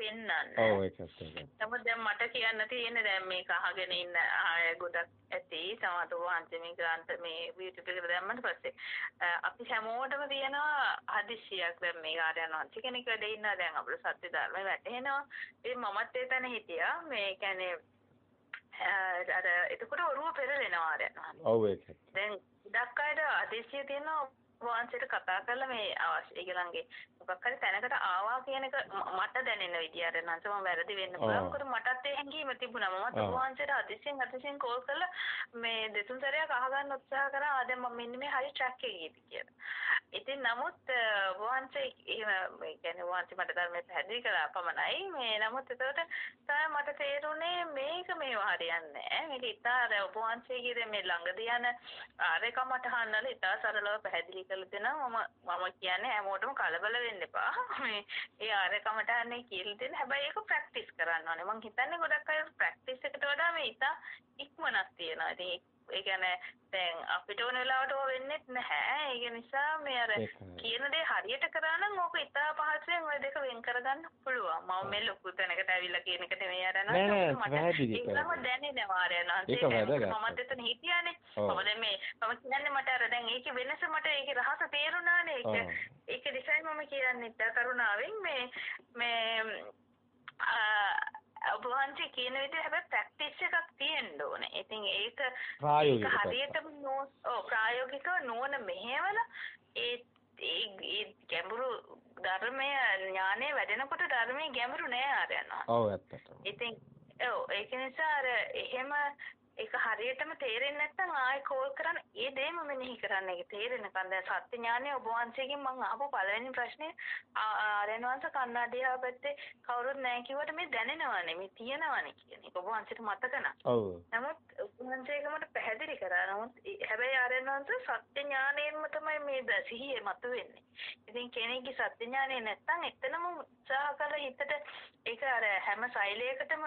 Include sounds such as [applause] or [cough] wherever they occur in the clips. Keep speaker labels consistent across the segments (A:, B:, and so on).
A: පෙන්වන්නේ.
B: ඔව් ඒකත් ඒකත්.
A: නමුත් දැන් මට කියන්න තියෙන්නේ දැන් මේක අහගෙන ඉන්න අය ගොඩක් ඇති සමහර වහන්සේ මේ ග්‍රන්ථ මේ YouTube එකට දැම්මට පස්සේ අපි හැමෝටම තියෙනවා හදිස්සියක් දැන් මේ ආර්යයන් වහන්සේ කෙනෙක් වැඩ ඉන්නවා දැන් අපේ සත්‍ය ධර්ම වැටහෙනවා. ඉතින් මමත් එතන හිටියා. මේ කියන්නේ අර එතකොට ඔරුව පෙරලෙනවා වහන්සේ.
B: ඔව් ඒකත්.
A: දැන් ගොඩක් අයට හදිස්සිය තියෙනවා වහන්සේට කතා කරලා මේ අවශ්‍ය ඒගොල්ලන්ගේ මොකක් හරි තැනකට ආවා කියන එක මට දැනෙන විදිය අර නැන්ස මම වැරදි වෙන්න පුළුවන්. මොකද මටත් ඒ හැඟීම තිබුණා. මම වහන්සේට අතිශයින් අතිශයින් කෝල් කරලා මේ දෙතුන් සැරයක් අහගන්න උත්සාහ කරා. ආ දැන් මම මෙන්න මේ හරි ට්‍රැක් එකේ ගිහින් කියලා. ඉතින් නමුත් වහන්සේ එහෙම ඒ කියන්නේ වහන්සේ මට ධර්මයේ පැහැදිලි කළා පමණයි. මේ නමුත් එතකොට තමයි මට තේරුනේ මේක මේව හරියන්නේ නැහැ. මේක ඉතාල ඔබ වහන්සේගේ මේ ළඟදී යන ආරේකමට හන්නල ඉතාල සරලව පැහැදිලි කරලා දෙනවා. මම මම කියන්නේ හැමෝටම කලබල වෙන්න එපා. මේ ඒ ආරකමට අනේ කියලා දෙන්න හැබැයි ඒක ප්‍රැක්ටිස් කරන්න ඕනේ. මං හිතන්නේ ගොඩක් අය ප්‍රැක්ටිස් එකට වඩා මේ ඉතා ඉක්මනක් තියෙනවා. ඉතින් ඒ කියන්නේ දැන් අපිට ඕන වෙලාවට ඕව වෙන්නේ නැහැ. ඒක නිසා මේ අර කියන දේ හරියට කරා නම් ඕක ඉතා පහසුවෙන් ওই දෙක වෙන් කරගන්න පුළුවන්. මම මේ ලොකු තැනකට ඇවිල්ලා කියන එක නෙමෙයි අර
B: නෑ නෑ පැහැදිලි කරා.
A: ඒකම දැනෙනවා
B: ඒක වැදගත්.
A: මමත් එතන හිටියානේ. මම දැන් මේ මම කියන්නේ මට අර දැන් ඒකේ වෙනස මට ඒකේ රහස තේරුණානේ. ඒක ඒක නිසායි මම කියන්නේ කරුණාවෙන් මේ මේ ඔබ වහන්සේ කියන විදිහ හැබැයි ප්‍රැක්ටිස් එකක් තියෙන්න ඕනේ. ඉතින් ඒක
B: ප්‍රායෝගික
A: හරියටම ඔව් ප්‍රායෝගිකව නුවණ මෙහෙवला ඒ ඒ ගැඹුරු ධර්මය ඥානය වැඩෙනකොට ධර්මයේ ගැඹුරු නෑ ආරයනවා.
B: ඔව් ඇත්තටම.
A: ඉතින් ඔව් ඒක නිසා අර එහෙම ඒක හරියටම තේරෙන්නේ නැත්නම් ආයෙ කෝල් කරන්න ඒ දේම මෙනෙහි කරන්න ඒක තේරෙනකන් දැන් සත්‍ය ඥානය ඔබ වහන්සේගෙන් මම අහපු පළවෙනි ප්‍රශ්නේ ආරයන් වහන්සේ කන්නාඩියා පැත්තේ කවුරුත් නැහැ කිව්වට මේ දැනෙනවනේ මේ තියෙනවනේ කියන එක ඔබ වහන්සේට මතක. නමුත් ඔබ වහන්සේක මට පැහැදිලි කරා. නමුත් හැබැයි ආරයන් වහන්සේ සත්‍ය ඥානයෙන්ම තමයි මේ සිහිය මතුවෙන්නේ. ඉතින් කෙනෙක්ගේ සත්‍ය ඥානය නැත්නම් එතනම උත්සාහ කරලා හිතට ඒක අර හැම සෛලයකටම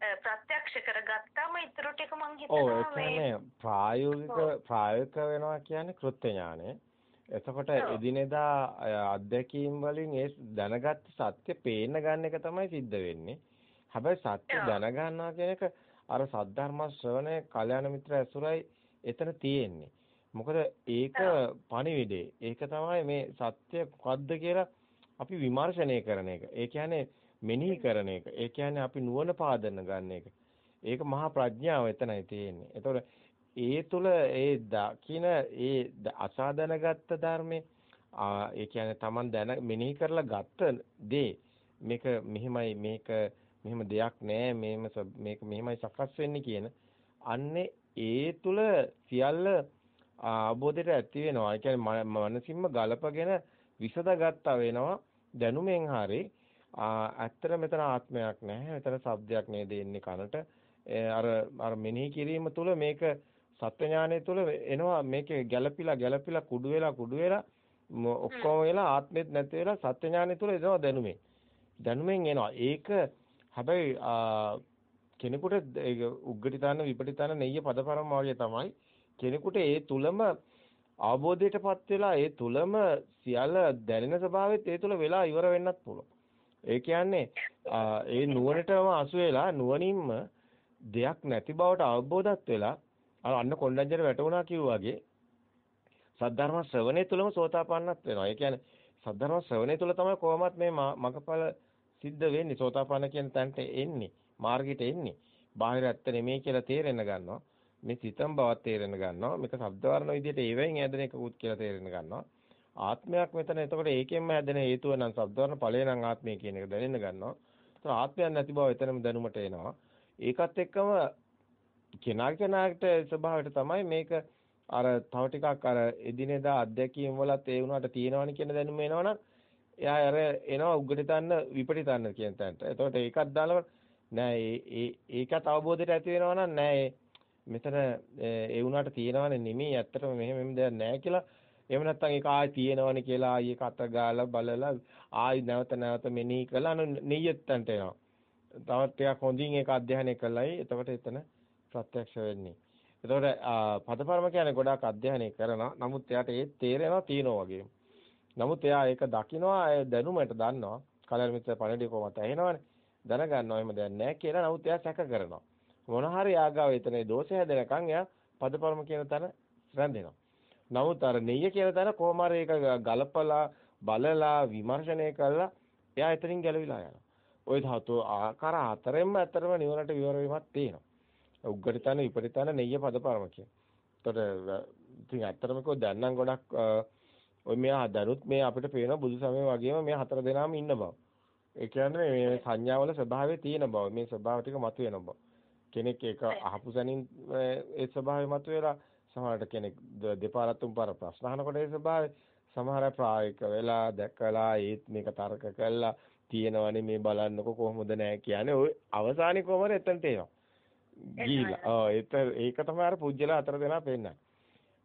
A: ප්‍රත්‍යක්ෂ කරගත්තාම ඊටු ටික මං හිතනවා
B: කියන්නේ ප්‍රායෝගික ප්‍රායෝගික වෙනවා කියන්නේ කෘත්‍ය ඥානය. එතකොට එදිනෙදා අත්දැකීම් වලින් ඒ දැනගත් සත්‍ය පේන්න ගන්න එක තමයි සිද්ධ වෙන්නේ. හැබැයි සත්‍ය දැනගන්නවා කියන එක අර සද්ධර්ම ශ්‍රවණය කල්යාණ මිත්‍ර ඇසුරයි එතන තියෙන්නේ. මොකද ඒක පණිවිඩේ. ඒක තමයි මේ සත්‍ය මොකද්ද කියලා අපි විමර්ශනය කරන එක. ඒ කියන්නේ මෙනෙහි කරන එක. ඒ කියන්නේ අපි නුවණ පාදන්න ගන්න එක. ඒක මහා ප්‍රඥාව එතනයි තියෙන්නේ. ඒතකොට ඒ තුල ඒ දකින ඒ අසාදනගත්ත ධර්මයේ ඒ කියන්නේ Taman දැන මෙනෙහි කරලා ගත්ත දේ මේක මෙහිමයි මේක මෙහෙම දෙයක් නෑ මේම මේක මෙහෙමයි සකස් වෙන්නේ කියන අන්නේ ඒ තුල සියල්ල අවබෝධයට ඇති වෙනවා. ඒ කියන්නේ මනසින්ම ගලපගෙන විසදගත්තා වෙනවා දැනුමෙන් හරි ඇත්තට මෙතන ආත්මයක් නැහැ. මෙතන සබ්දයක් නේද එන්නේ කනට. අර අර මෙනෙහි කිරීම තුළ මේක සත්‍ය ඥානය තුළ එනවා මේකේ ගැළපිලා ගැළපිලා කුඩු වෙලා කුඩු වෙලා ඔක්කොම වෙලා ආත්මෙත් නැති වෙලා සත්‍ය ඥානය තුළ එනවා දැනුමෙන්. දැනුමෙන් එනවා. ඒක හැබැයි කෙනෙකුට උග්ගටිතාන විපටිතාන නෙయ్య පදපරම වගේ තමයි. කෙනෙකුට ඒ තුලම අවබෝධයටපත් වෙලා ඒ තුලම සියල්ල දැනෙන ස්වභාවෙත් ඒ තුල වෙලා ඉවර වෙන්නත් පුළුවන්. ඒ කියන්නේ ඒ නුවණටම අසු වෙලා නුවණින්ම දෙයක් නැති බවට අවබෝධත් වෙලා අන්න කොණ්ඩඤ්ඤර වැටුණා කිව්වාගේ සද්ධර්ම ශ්‍රවණය තුළම සෝතාපන්නත් වෙනවා. ඒ කියන්නේ සද්ධර්ම ශ්‍රවණය තුළ තමයි කොහොමත් මේ මගඵල සිද්ධ වෙන්නේ. සෝතාපන්න කියන තැනට එන්නේ. මාර්ගයට එන්නේ. බාහිර ඇත්ත නෙමෙයි කියලා තේරෙන්න ගන්නවා. මේ සිතම් බවත් තේරෙන්න ගන්නවා. මේක ශබ්ද වර්ණ විදිහට ඒවෙන් ඇදෙන එකකුත් කියලා තේරෙන්න ගන්නවා. ආත්මයක් මෙතන එතකොට ඒකෙන්ම හැදෙන හේතුව නම් සබ්දවර්ණ ඵලය නම් ආත්මය කියන එක දැනෙන්න ගන්නවා. ඒතර ආත්මයක් නැති බව එතනම දැනුමට එනවා. ඒකත් එක්කම කෙනා කෙනාට ස්වභාවයට තමයි මේක අර තව ටිකක් අර එදිනෙදා අත්දැකීම් වලත් ඒ වුණාට තියෙනවනේ කියන දැනුම එනවනම් එයා අර එනවා උග්ගටිතන්න විපටිතන්න කියන තැනට. එතකොට ඒකත් දාලා නෑ ඒ ඒකත් අවබෝධයට ඇති වෙනවනම් නෑ මෙතන ඒ වුණාට තියෙනවනේ නෙමෙයි ඇත්තටම මෙහෙම මෙහෙම දෙයක් නෑ කියලා එහෙම නැත්නම් ඒක ආයි තියෙනවනේ කියලා ආයි ඒක අත ගාලා බලලා ආයි නැවත නැවත මෙනෙහි කරලා නෙయ్యත්තන්ට එනවා. තවත් ටිකක් හොඳින් ඒක අධ්‍යයනය කළයි එතකොට එතන ප්‍රත්‍යක්ෂ වෙන්නේ. එතකොට පදපරම කියන්නේ ගොඩාක් අධ්‍යයනය කරනවා. නමුත් එයාට ඒ තේරෙනවා තියනවා වගේ. නමුත් එයා ඒක දකිනවා ඒ දැනුමට දන්නවා. කලර් මිත්‍ර පණිඩිය කොහොමද ඇහෙනවනේ. දැනගන්නවා එහෙම දෙයක් නැහැ කියලා. නමුත් එයා සැක කරනවා. මොන හරි ආගාව එතනේ දෝෂය හැදෙනකන් එයා පදපරම කියන තැන රැඳෙනවා. නමුත් අර නෙయ్య කියලා තැන කොහොම හරි ඒක ගලපලා බලලා විමර්ශනය කළා එයා එතනින් ගැලවිලා යනවා. ওই ධාතු ආකාර හතරෙන්ම ඇත්තටම නිවනට විවර වීමක් තියෙනවා. උග්ගට තන විපරිත තන නෙయ్య පද පරම කියන. එතකොට ඉතින් ඇත්තටම කෝ දැන් නම් ගොඩක් ඔය මෙයා දනුත් මේ අපිට පේන බුදු සමය වගේම මේ හතර දෙනාම ඉන්න බව. ඒ කියන්නේ මේ සංඥාවල ස්වභාවය තියෙන බව. මේ ස්වභාව ටික මතුවෙන බව. කෙනෙක් ඒක අහපු සැනින් ඒ ස්වභාවය මතුවෙලා සමහරට කෙනෙක් දෙපාරක් තුන්පාරක් ප්‍රශ්න අහනකොට ඒ ස්වභාවය සමහර ප්‍රායෝගික වෙලා දැකලා ඒත් මේක තර්ක කළා තියෙනවනේ මේ බලන්නකො කොහොමද නැහැ කියන්නේ ඔය අවසානයේ කොහමද එතනට එනවා. ගිහිලා. ඔව් ඒක ඒක තමයි අර පුජ්‍යලා අතර දෙනා පෙන්නන්නේ.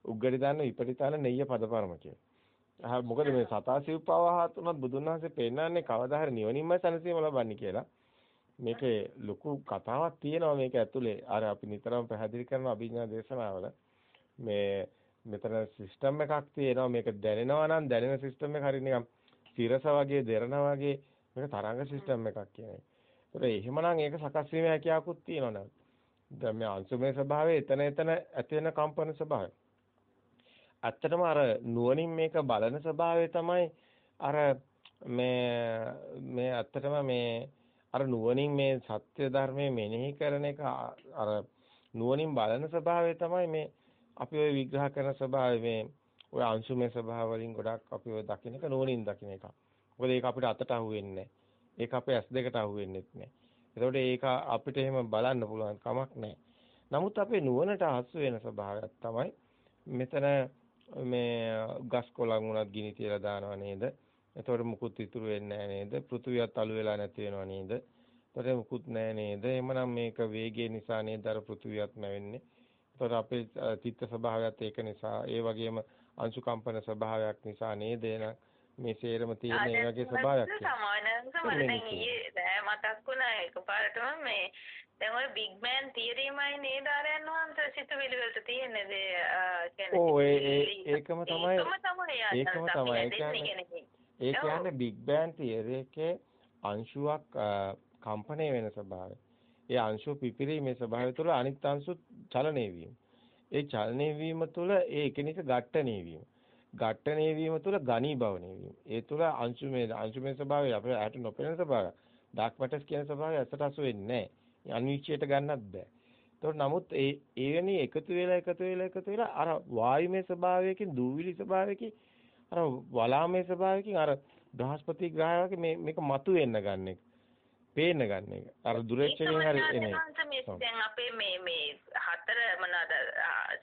B: උග්ගටි දාන්න ඉපටි දාන්න නෙయ్య පදපරම කියලා. අහ මොකද මේ සතා සිව්පවහත් උනත් බුදුන් වහන්සේ පෙන්නන්නේ කවදා හරි නිවනින්ම සැනසීම ලබන්නේ කියලා. මේකේ ලොකු කතාවක් තියෙනවා මේක ඇතුලේ. අර අපි නිතරම පැහැදිලි කරන අභිඥා දේශනාවල මේ මෙතන සිස්ටම් එකක් තියෙනවා මේක දැනෙනවා නම් දැනෙන සිස්ටම් එක හරිය නිකන් සිරස වගේ දෙරණ වගේ මේක තරංග සිස්ටම් එකක් කියන්නේ. ඒත් එහෙමනම් ඒක සකස් වීමේ හැකියාවකුත් තියෙනවා නේද? දැන් මේ අංශුමය ස්වභාවය එතන එතන ඇති වෙන කම්පන ස්වභාවය. ඇත්තටම අර නුවණින් මේක බලන ස්වභාවය තමයි අර මේ මේ ඇත්තටම මේ අර නුවණින් මේ සත්‍ය ධර්මයේ මෙනෙහි කරන එක අර නුවණින් බලන ස්වභාවය තමයි මේ අපි ওই විග්‍රහ කරන ස්වභාවය මේ ඔය අංශුමය ස්වභාව වලින් ගොඩක් අපි ඔය දකින්න එක නුවණින් දකින්න එක. මොකද ඒක අපිට අතට අහුවෙන්නේ නැහැ. ඒක අපේ ඇස් දෙකට අහුවෙන්නේත් නැහැ. ඒතකොට ඒක අපිට එහෙම බලන්න පුළුවන් කමක් නැහැ. නමුත් අපේ නුවණට හසු වෙන ස්වභාවයක් තමයි මෙතන මේ ගස් කොළන් උනත් ගිනි තියලා දානවා නේද? එතකොට මුකුත් ඉතුරු වෙන්නේ නැහැ නේද? පෘථුවියත් අළු වෙලා නැති වෙනවා නේද? එතකොට මුකුත් නැහැ නේද? එhmenan මේක වේගය නිසා නේද අර පෘථුවියත් නැවෙන්නේ? එතකොට අපේ චිත්ත ස්වභාවයත් ඒක නිසා. ඒ වගේම අංශු කම්පන ස්වභාවයක් නිසා නේද? එහෙනම් මේ සේරම තියෙන ඒ වගේ ස්වභාවයක්
A: සමානං සමාන දැන් ඊයේ මතක් වුණා එකපාරටම මේ දැන් ඔය බිග් බෑන් තියරීමයි නේද ආරයන් වහන්සේ සිතුවිලි වලට තියෙන්නේ ඒ
B: ඔව් ඒ ඒකම තමයි ඒකම තමයි ඒ කියන්නේ බිග් බෑන් තියරි එකේ අංශුවක් කම්පණය වෙන ස්වභාවය. ඒ අංශුව පිපිරීමේ ස්වභාවය තුළ අනිත් අංශු චලනය වීම. ඒ චලනය වීම තුළ ඒ එකිනෙක ඝට්ටණය වීම. ඝට්ටණය වීම තුළ ඝනීභවණය වීම. ඒ තුළ අංශුමේ අංශුමේ ස්වභාවය අපේ ඇට නොපෙනෙන ස්වභාවය. ඩාර්ක් මැටර්ස් කියන ස්වභාවය ඇසට අසු වෙන්නේ නැහැ. අනිශ්චයට ගන්නත් බෑ. ඒතකොට නමුත් ඒ එවැනි එකතු වෙලා එකතු වෙලා එකතු වෙලා අර වායුමය ස්වභාවයකින් දූවිලි ස්වභාවයකින් අර වලාමය ස්වභාවයකින් අර බ්‍රහස්පති ග්‍රහය වගේ මේ මේක මතු වෙන්න ගන්න එක. පේන්න ගන්න එක. අර දුරේක්ෂකෙන් හරි එන එක.
A: දැන් අපේ මේ මේ හතර මොනවාද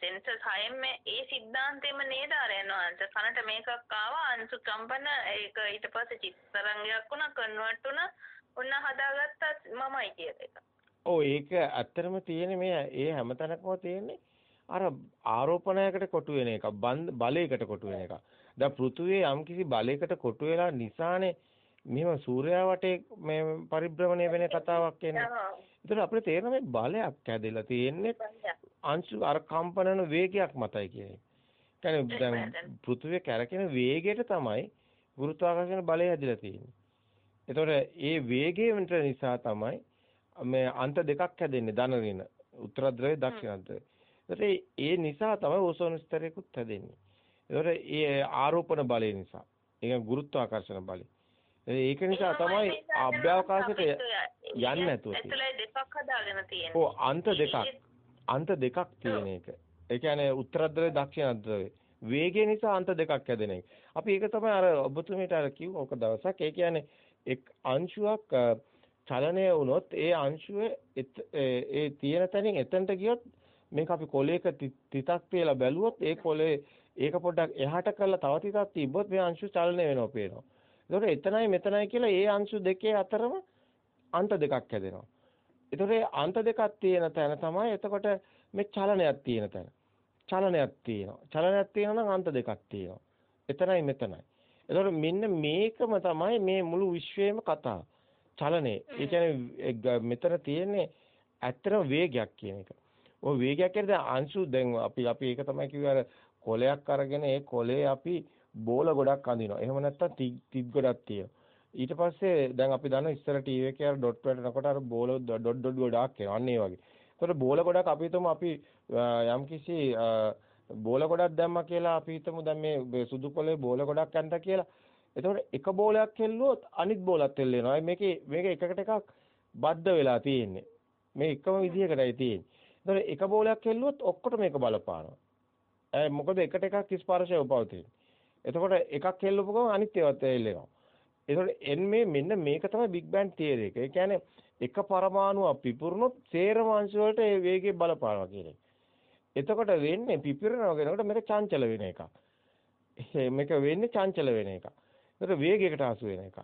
A: සෙන්සස් හයෙම ඒ સિદ્ધාන්තෙම නේද අර යනවාන්ත කනට මේකක් ආවා අංශු කම්පන ඒක ඊට පස්සේ චිත්තරංගයක් වුණා කන්වර්ට් වුණා ඔන්න හදාගත්තත් මමයි කියන එක.
B: ඔව් ඒක ඇත්තටම තියෙන්නේ මේ ඒ හැමතැනකම තියෙන්නේ අර ආරෝපණයකට කොටු වෙන එක බලයකට කොටු වෙන එක. දැන් පෘථුවේ යම්කිසි බලයකට කොටු වෙලා නිසානේ මෙහෙම සූර්යයා වටේ මේ පරිභ්‍රමණය වෙන කතාවක් එන්නේ. ඒතර [laughs] අපිට තේරෙන මේ බලයක් හැදෙලා තියෙන්නේ අංශු අර කම්පනන වේගයක් මතයි කියන්නේ. කියන්නේ දැන් පෘථුවිය කැරකෙන වේගයට තමයි ගුරුත්වාකර්ෂණ බලය හැදිලා තියෙන්නේ. ඒතකොට ඒ වේගය නිසා තමයි මේ අන්ත දෙකක් හැදෙන්නේ ධන ඍණ. උත්තර ද්‍රවය දක්ෂිණ ද්‍රවය. ඒතකොට ඒ නිසා තමයි ඕසෝන ස්තරයකුත් හැදෙන්නේ. ඒතකොට ඒ ආරෝපණ බලය නිසා. ඒ ගුරුත්වාකර්ෂණ බලය. ඒක නිසා තමයි අභ්‍යවකාශයට යන්නේ නැතුව
A: තියෙන්නේ. දෙකක් හදාගෙන තියෙන්නේ.
B: ඔව් අන්ත දෙකක්. අන්ත දෙකක් තියෙන එක. ඒ කියන්නේ උත්තරද්‍රවය දක්ෂිණද්‍රවය. වේගය නිසා අන්ත දෙකක් හැදෙන එක. අපි ඒක තමයි අර ඔබතුමීට අර කිව්ව ඔක දවසක්. ඒ කියන්නේ එක් අංශුවක් චලනය වුණොත් ඒ අංශුවේ ඒ තියෙන තැනින් එතනට ගියොත් මේක අපි කොලයක තිතක් තියලා බැලුවොත් ඒ කොලේ ඒක පොඩ්ඩක් එහාට කරලා තව තිතක් තිබ්බොත් මේ අංශු චලනය වෙනවා පේනවා. ඒතකොට එතනයි මෙතනයි කියලා ඒ අංශු දෙකේ අතරම අන්ත දෙකක් හැදෙනවා. ඒතකොට අන්ත දෙකක් තියෙන තැන තමයි එතකොට මේ චලනයක් තියෙන තැන. චලනයක් තියෙනවා. චලනයක් තියෙනවා නම් අන්ත දෙකක් තියෙනවා. එතනයි මෙතනයි. ඒතකොට මෙන්න මේකම තමයි මේ මුළු විශ්වයේම කතාව. චලනේ. ඒ කියන්නේ මෙතන තියෙන්නේ ඇත්තම වේගයක් කියන එක. ඔය වේගයක් කියන්නේ අංශු දැන් අපි අපි ඒක තමයි කිව්වේ අර කොලයක් අරගෙන ඒ කොලේ අපි බෝල ගොඩක් අඳිනවා. එහෙම නැත්නම් තිත් ගොඩක් තියෙනවා. ඊට පස්සේ දැන් අපි දන්නවා ඉස්සර ටීවී එකේ අර ඩොට් වැටෙනකොට අර බෝල ඩොට් ඩොට් ගොඩාක් එනවා. අන්න ඒ වගේ. ඒතකොට බෝල ගොඩක් අපි හිතමු අපි යම්කිසි බෝල ගොඩක් දැම්මා කියලා අපි හිතමු දැන් මේ සුදු කොලේ බෝල ගොඩක් යන්ට කියලා. එතකොට එක බෝලයක් හෙල්ලුවොත් අනිත් බෝලත් හෙල්ලෙනවා. මේකේ මේක එකකට එකක් බද්ධ වෙලා තියෙන්නේ. මේ එකම විදිහකටයි තියෙන්නේ. එතකොට එක බෝලයක් හෙල්ලුවොත් ඔක්කොට මේක බලපානවා. ඒ මොකද එකට එකක් ස්පර්ශය පවතින. එතකොට එකක් හෙල්ලපු ගමන් අනිත් ඒවාත් හෙල්ලෙනවා. එතකොට එන් මේ මෙන්න මේක තමයි බිග් බෑන් තියරි එක. ඒ කියන්නේ එක පරමාණුවක් පිපුරුනොත් සේරම අංශ වලට ඒ වේගය බලපානවා කියන එක. එතකොට වෙන්නේ පිපිරනවා කියනකොට මේක චංචල වෙන එකක්. මේක වෙන්නේ චංචල වෙන එකක්. ඒතර වේගයකට හසු වෙන එකක්.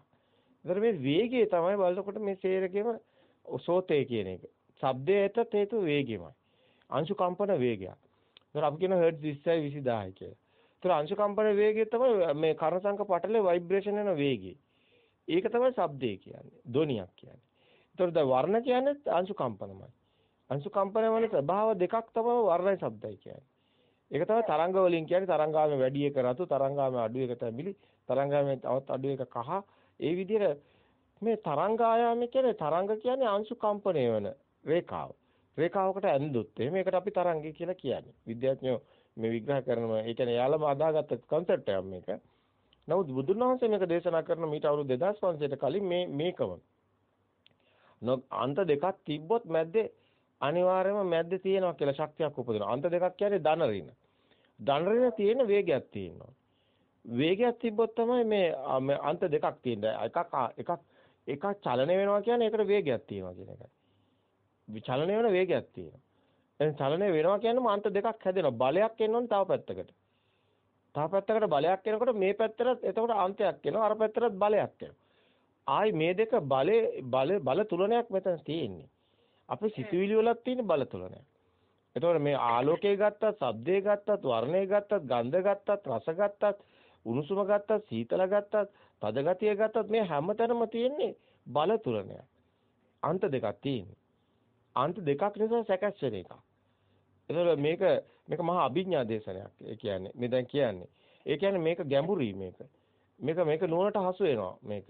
B: ඒතර මේ වේගය තමයි බලනකොට මේ සේරකෙම සෝතේ කියන එක. ශබ්දයට හේතු වේගයමයි. අංශු කම්පන වේගයක්. ඒතර අපි කියන හර්ට්ස් 20යි 20000යි කියලා. ඒතර අංශු කම්පන වේගය තමයි මේ කර්ණසංක පටලේ ভাইබ්‍රේෂන් වෙන වේගය. ඒක තමයි ශබ්දය කියන්නේ. ධ්වනියක් කියන්නේ. ඒතර ද වර්ණ කියන්නේ අංශු කම්පනමයි. අංශු කම්පන වල ස්වභාව දෙකක් තමයි වර්ණයි ශබ්දයි කියන්නේ. ඒක තමයි තරංග වලින් කියන්නේ තරංගාමේ වැඩි එක රතු තරංගාමේ අඩු එක තැඹිලි තරංගාමේ තවත් අඩු එක කහ ඒ විදිහට මේ තරංග ආයාමය කියන්නේ තරංග කියන්නේ අංශු කම්පණය වෙන රේඛාව. රේඛාවකට ඇඳුත් මේකට අපි තරංගය කියලා කියන්නේ. විද්‍යාඥයෝ මේ විග්‍රහ කරනවා. ඒ කියන්නේ යාළම අදාගත්ත concept එකක් මේක. නමුත් බුදුන් වහන්සේ මේක දේශනා කරන මීට අවුරුදු 2500ට කලින් මේ මේකම. අන්ත දෙකක් තිබ්බොත් මැද්දේ අනිවාර්යයෙන්ම මැද්දේ තියෙනවා කියලා ශක්තියක් උපදිනවා. අන්ත දෙකක් කියන්නේ ධන ඍණ. ධන ඍණ තියෙන වේගයක් තියෙනවා. වේගයක් තිබ්බොත් තමයි මේ අන්ත දෙකක් තියෙන්නේ. එකක් එකක් එකක් චලනය වෙනවා කියන්නේ ඒකට වේගයක් තියෙනවා කියන එකයි. චලනය වෙන වේගයක් තියෙනවා. දැන් චලනය වෙනවා කියන්නේ අන්ත දෙකක් හැදෙනවා. බලයක් එන්න තව පැත්තකට. තව පැත්තකට බලයක් එනකොට මේ පැත්තට එතකොට අන්තයක් එනවා. අර පැත්තට බලයක් එනවා. ආයි මේ දෙක බලේ බල බල තුලනයක් මෙතන තියෙන්නේ. අපේ සිතුවිලි වලත් තියෙන බල තුලනයක්. එතකොට මේ ආලෝකය ගත්තත්, ශබ්දය ගත්තත්, වර්ණය ගත්තත්, ගන්ධ ගත්තත්, රස ගත්තත්, උණුසුම ගත්තත්, සීතල ගත්තත්, තද ගතිය ගත්තත් මේ හැමතැනම තියෙන්නේ බල තුලනයක්. අන්ත දෙකක් තියෙන්නේ. අන්ත දෙකක් නිසා සැකස් වෙන එකක්. එතකොට මේක මේක මහා අභිඥා දේශනයක්. ඒ කියන්නේ මේ දැන් කියන්නේ. ඒ කියන්නේ මේක ගැඹුරුයි මේක. මේක මේක නුවණට හසු වෙනවා මේක.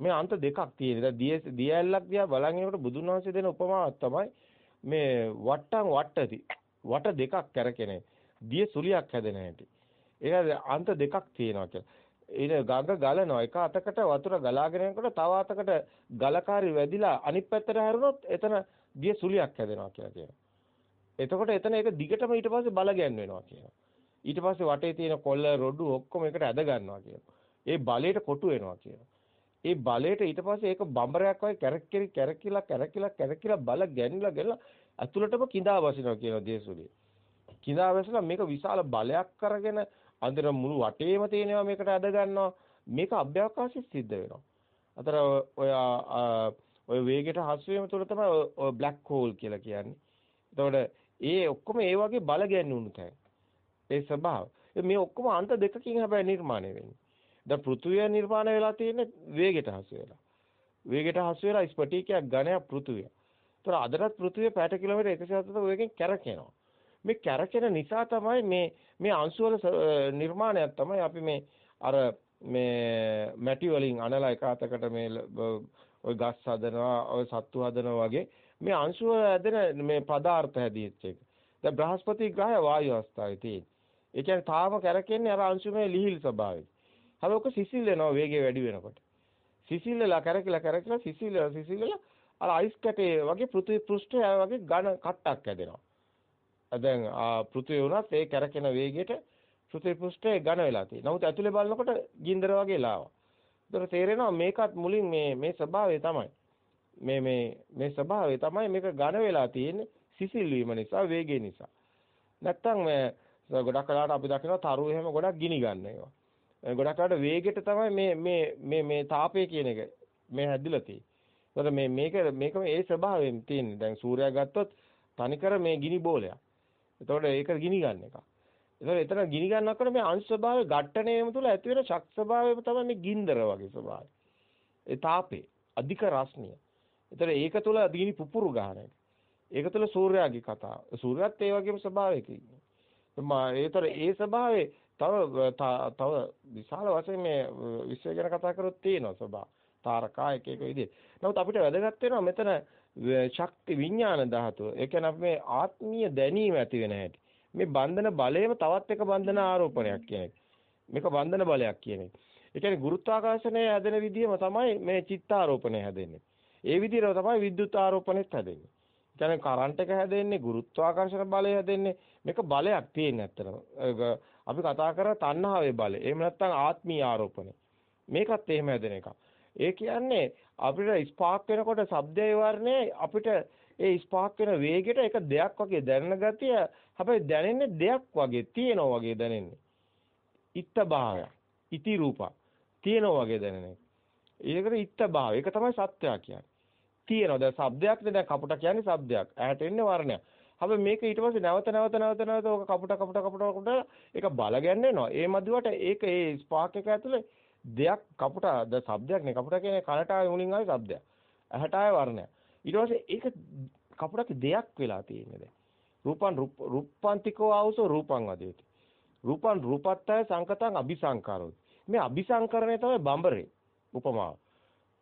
B: මේ අන්ත දෙකක් තියෙනවා. දැන් දිය දියැලක් දිහා බලන් ඉනකොට බුදුන් වහන්සේ දෙන උපමාවක් තමයි මේ වට්ටම් වට්ටති. වට දෙකක් කැරකෙන. දිය සුලියක් හැදෙන හැටි. ඒක අන්ත දෙකක් තියෙනවා කියලා. ඊට ගඟ ගලනවා එක අතකට වතුර ගලාගෙන යනකොට තව අතකට ගලකාරි වැදිලා අනිත් පැත්තට හැරුණොත් එතන දිය සුලියක් හැදෙනවා කියලා කියනවා. එතකොට එතන ඒක දිගටම ඊට පස්සේ බල ගැන්වෙනවා කියනවා. ඊට පස්සේ වටේ තියෙන කොල්ල රොඩු ඔක්කොම එකට ඇද ගන්නවා කියනවා. ඒ බලයට කොටු වෙනවා කියනවා. ඒ බලයට ඊට පස්සේ ඒක බඹරයක් වගේ කැරක්කිරි කැරකිලා කැරකිලා කැරකිලා බල ගැනිලා ගෙනලා ඇතුළටම කිඳා වසිනවා කියන දේසුලිය. කිඳා වසලා මේක විශාල බලයක් කරගෙන අnder මුළු වටේම තියෙනවා මේකට අද ගන්නවා. මේක අභ්‍යවකාශයේ සිද්ධ වෙනවා. අතර ඔය ඔය වේගයට හසු වීම තුළ තමයි ඔය බ්ලැක් හෝල් කියලා කියන්නේ. එතකොට ඒ ඔක්කොම ඒ වගේ බල ගැන්වුණු තැන්. ඒ ස්වභාව. මේ ඔක්කොම අන්ත දෙකකින් හැබැයි නිර්මාණය වෙන්නේ. දැන් පෘථුවිය නිර්මාණය වෙලා තියෙන්නේ වේගයට හසු වෙලා. වේගයට හසු වෙලා ස්පටිකයක් ඝනයක් පෘථුවිය. ඒතර අදටත් පෘථුවිය පැයට කිලෝමීටර් 170 වේගෙන් කැරකෙනවා. මේ කැරකෙන නිසා තමයි මේ මේ අංශු වල නිර්මාණයක් තමයි අපි මේ අර මේ මැටි වලින් අනලා එක අතකට මේ ඔය ගස් හදනවා ඔය සත්තු හදනවා වගේ මේ අංශු වල හැදෙන මේ පදාර්ථ හැදීච්ච එක. දැන් බ්‍රහස්පති ග්‍රහය වායු අවස්ථාවේ තියෙන. ඒ කියන්නේ තාම කැරකෙන්නේ අර අංශුමය ලිහිල් ස්වභාවය. හැබැයි ඔක සිසිල් වෙනවා වේගය වැඩි වෙනකොට. සිසිල් වෙලා කැරකිලා කැරකිලා සිසිල් වෙලා සිසිල් වෙලා අර අයිස් කැටේ වගේ පෘථිවි පෘෂ්ඨය වගේ ඝන කට්ටක් හැදෙනවා. දැන් පෘථිවිය උනත් ඒ කැරකෙන වේගයට පෘථිවි පෘෂ්ඨය ඝන වෙලා තියෙනවා. නමුත් ඇතුලේ බලනකොට ගින්දර වගේ ලාවා. ඒතර තේරෙනවා මේකත් මුලින් මේ මේ ස්වභාවය තමයි. මේ මේ මේ ස්වභාවය තමයි මේක ඝන වෙලා තියෙන්නේ සිසිල් වීම නිසා වේගය නිසා. නැත්තම් මේ ගොඩක් කලාට අපි දකිනවා තරු එහෙම ගොඩක් ගිනි ගන්න ඒවා. ගොඩක් අයට වේගෙට තමයි මේ මේ මේ මේ තාපය කියන එක මේ හැදිලා තියෙන්නේ. මේ මේක මේක මේ ස්වභාවයෙන් තියෙන්නේ. දැන් සූර්යයා ගත්තොත් තනිකර මේ ගිනි බෝලයක්. එතකොට ඒක ගිනි ගන්න එක. එතකොට එතන ගිනි ගන්නකොට මේ අංශ ස්වභාවය ඝට්ටණයම තුළ ඇති වෙන ශක් ස්වභාවය තමයි මේ ගින්දර වගේ ස්වභාවය. ඒ තාපේ අධික රස්නිය. එතකොට ඒක තුළ ගිනි පුපුරු ගන්න එක. ඒක තුළ සූර්යාගේ කතාව. සූර්යයත් ඒ වගේම ස්වභාවයක ඉන්නේ. ඒතර ඒ ස්වභාවයේ තව තව විශාල වශයෙන් මේ විශ්වය ගැන කතා කරොත් තියෙනවා ස්වභාව. තාරකා එක එක විදිහට. නමුත් අපිට වැදගත් වෙනවා මෙතන ශක්ති විඥාන ධාතුව. ඒ කියන්නේ අපි මේ ආත්මීය දැනීම ඇති වෙන හැටි. මේ බන්ධන බලයම තවත් එක බන්ධන ආරෝපණයක් කියන එක. මේක බන්ධන බලයක් කියන එක. ඒ කියන්නේ ගුරුත්වාකර්ෂණය හැදෙන විදිහම තමයි මේ චිත්තාරෝපණය හැදෙන්නේ. ඒ විදිහට තමයි විද්‍යුත් ආරෝපණයත් හැදෙන්නේ. කියන්නේ කරන්ට් එක හැදෙන්නේ ගුරුත්වාකර්ෂණ බලය හැදෙන්නේ මේක බලයක් තියෙන ඇත්තටම. අපි කතා කරා තණ්හාවේ බලය. එහෙම නැත්නම් ආත්මීය ආරෝපණය. මේකත් එහෙම හැදෙන එකක්. ඒ කියන්නේ අපිට ස්පාර්ක් වෙනකොට ශබ්දයේ වර්ණේ අපිට ඒ ස්පාර්ක් වෙන වේගෙට එක දෙයක් වගේ දැනෙන ගතිය හැබැයි දැනෙන්නේ දෙයක් වගේ තියෙනවා වගේ දැනෙන්නේ. ඉත්ත භාවය. ඉති රූප. තියෙනවා වගේ දැනෙන එක. ඒකට ඉත්ත භාවය. ඒක තමයි සත්‍යය කියන්නේ. තියෙනවා. දැන් શબ્දයක්නේ දැන් කපුට කියන්නේ શબ્දයක්. ඈට එන්නේ වර්ණයක්. හැබැයි මේක ඊට පස්සේ නැවත නැවත නැවත නැවත ඕක කපුට කපුට කපුට කපුට ඒක බල ගන්නෙනවා. ඒ මදිවට ඒක ඒ ස්පාක් එක ඇතුලේ දෙයක් කපුට ද શબ્දයක්නේ. කපුට කියන්නේ කනට ආවේ මුලින් ආවේ શબ્දයක්. ඇහැට ආවේ වර්ණයක්. ඊට පස්සේ ඒක කපුටක දෙයක් වෙලා තියෙන්නේ දැන්. රූපං රූපාන්තිකෝ ආවසෝ රූපං වදේති. රූපං රූපත්තය සංකතං අபிසංකාරෝ. මේ අபிසංකරණය තමයි බඹරේ උපමාව.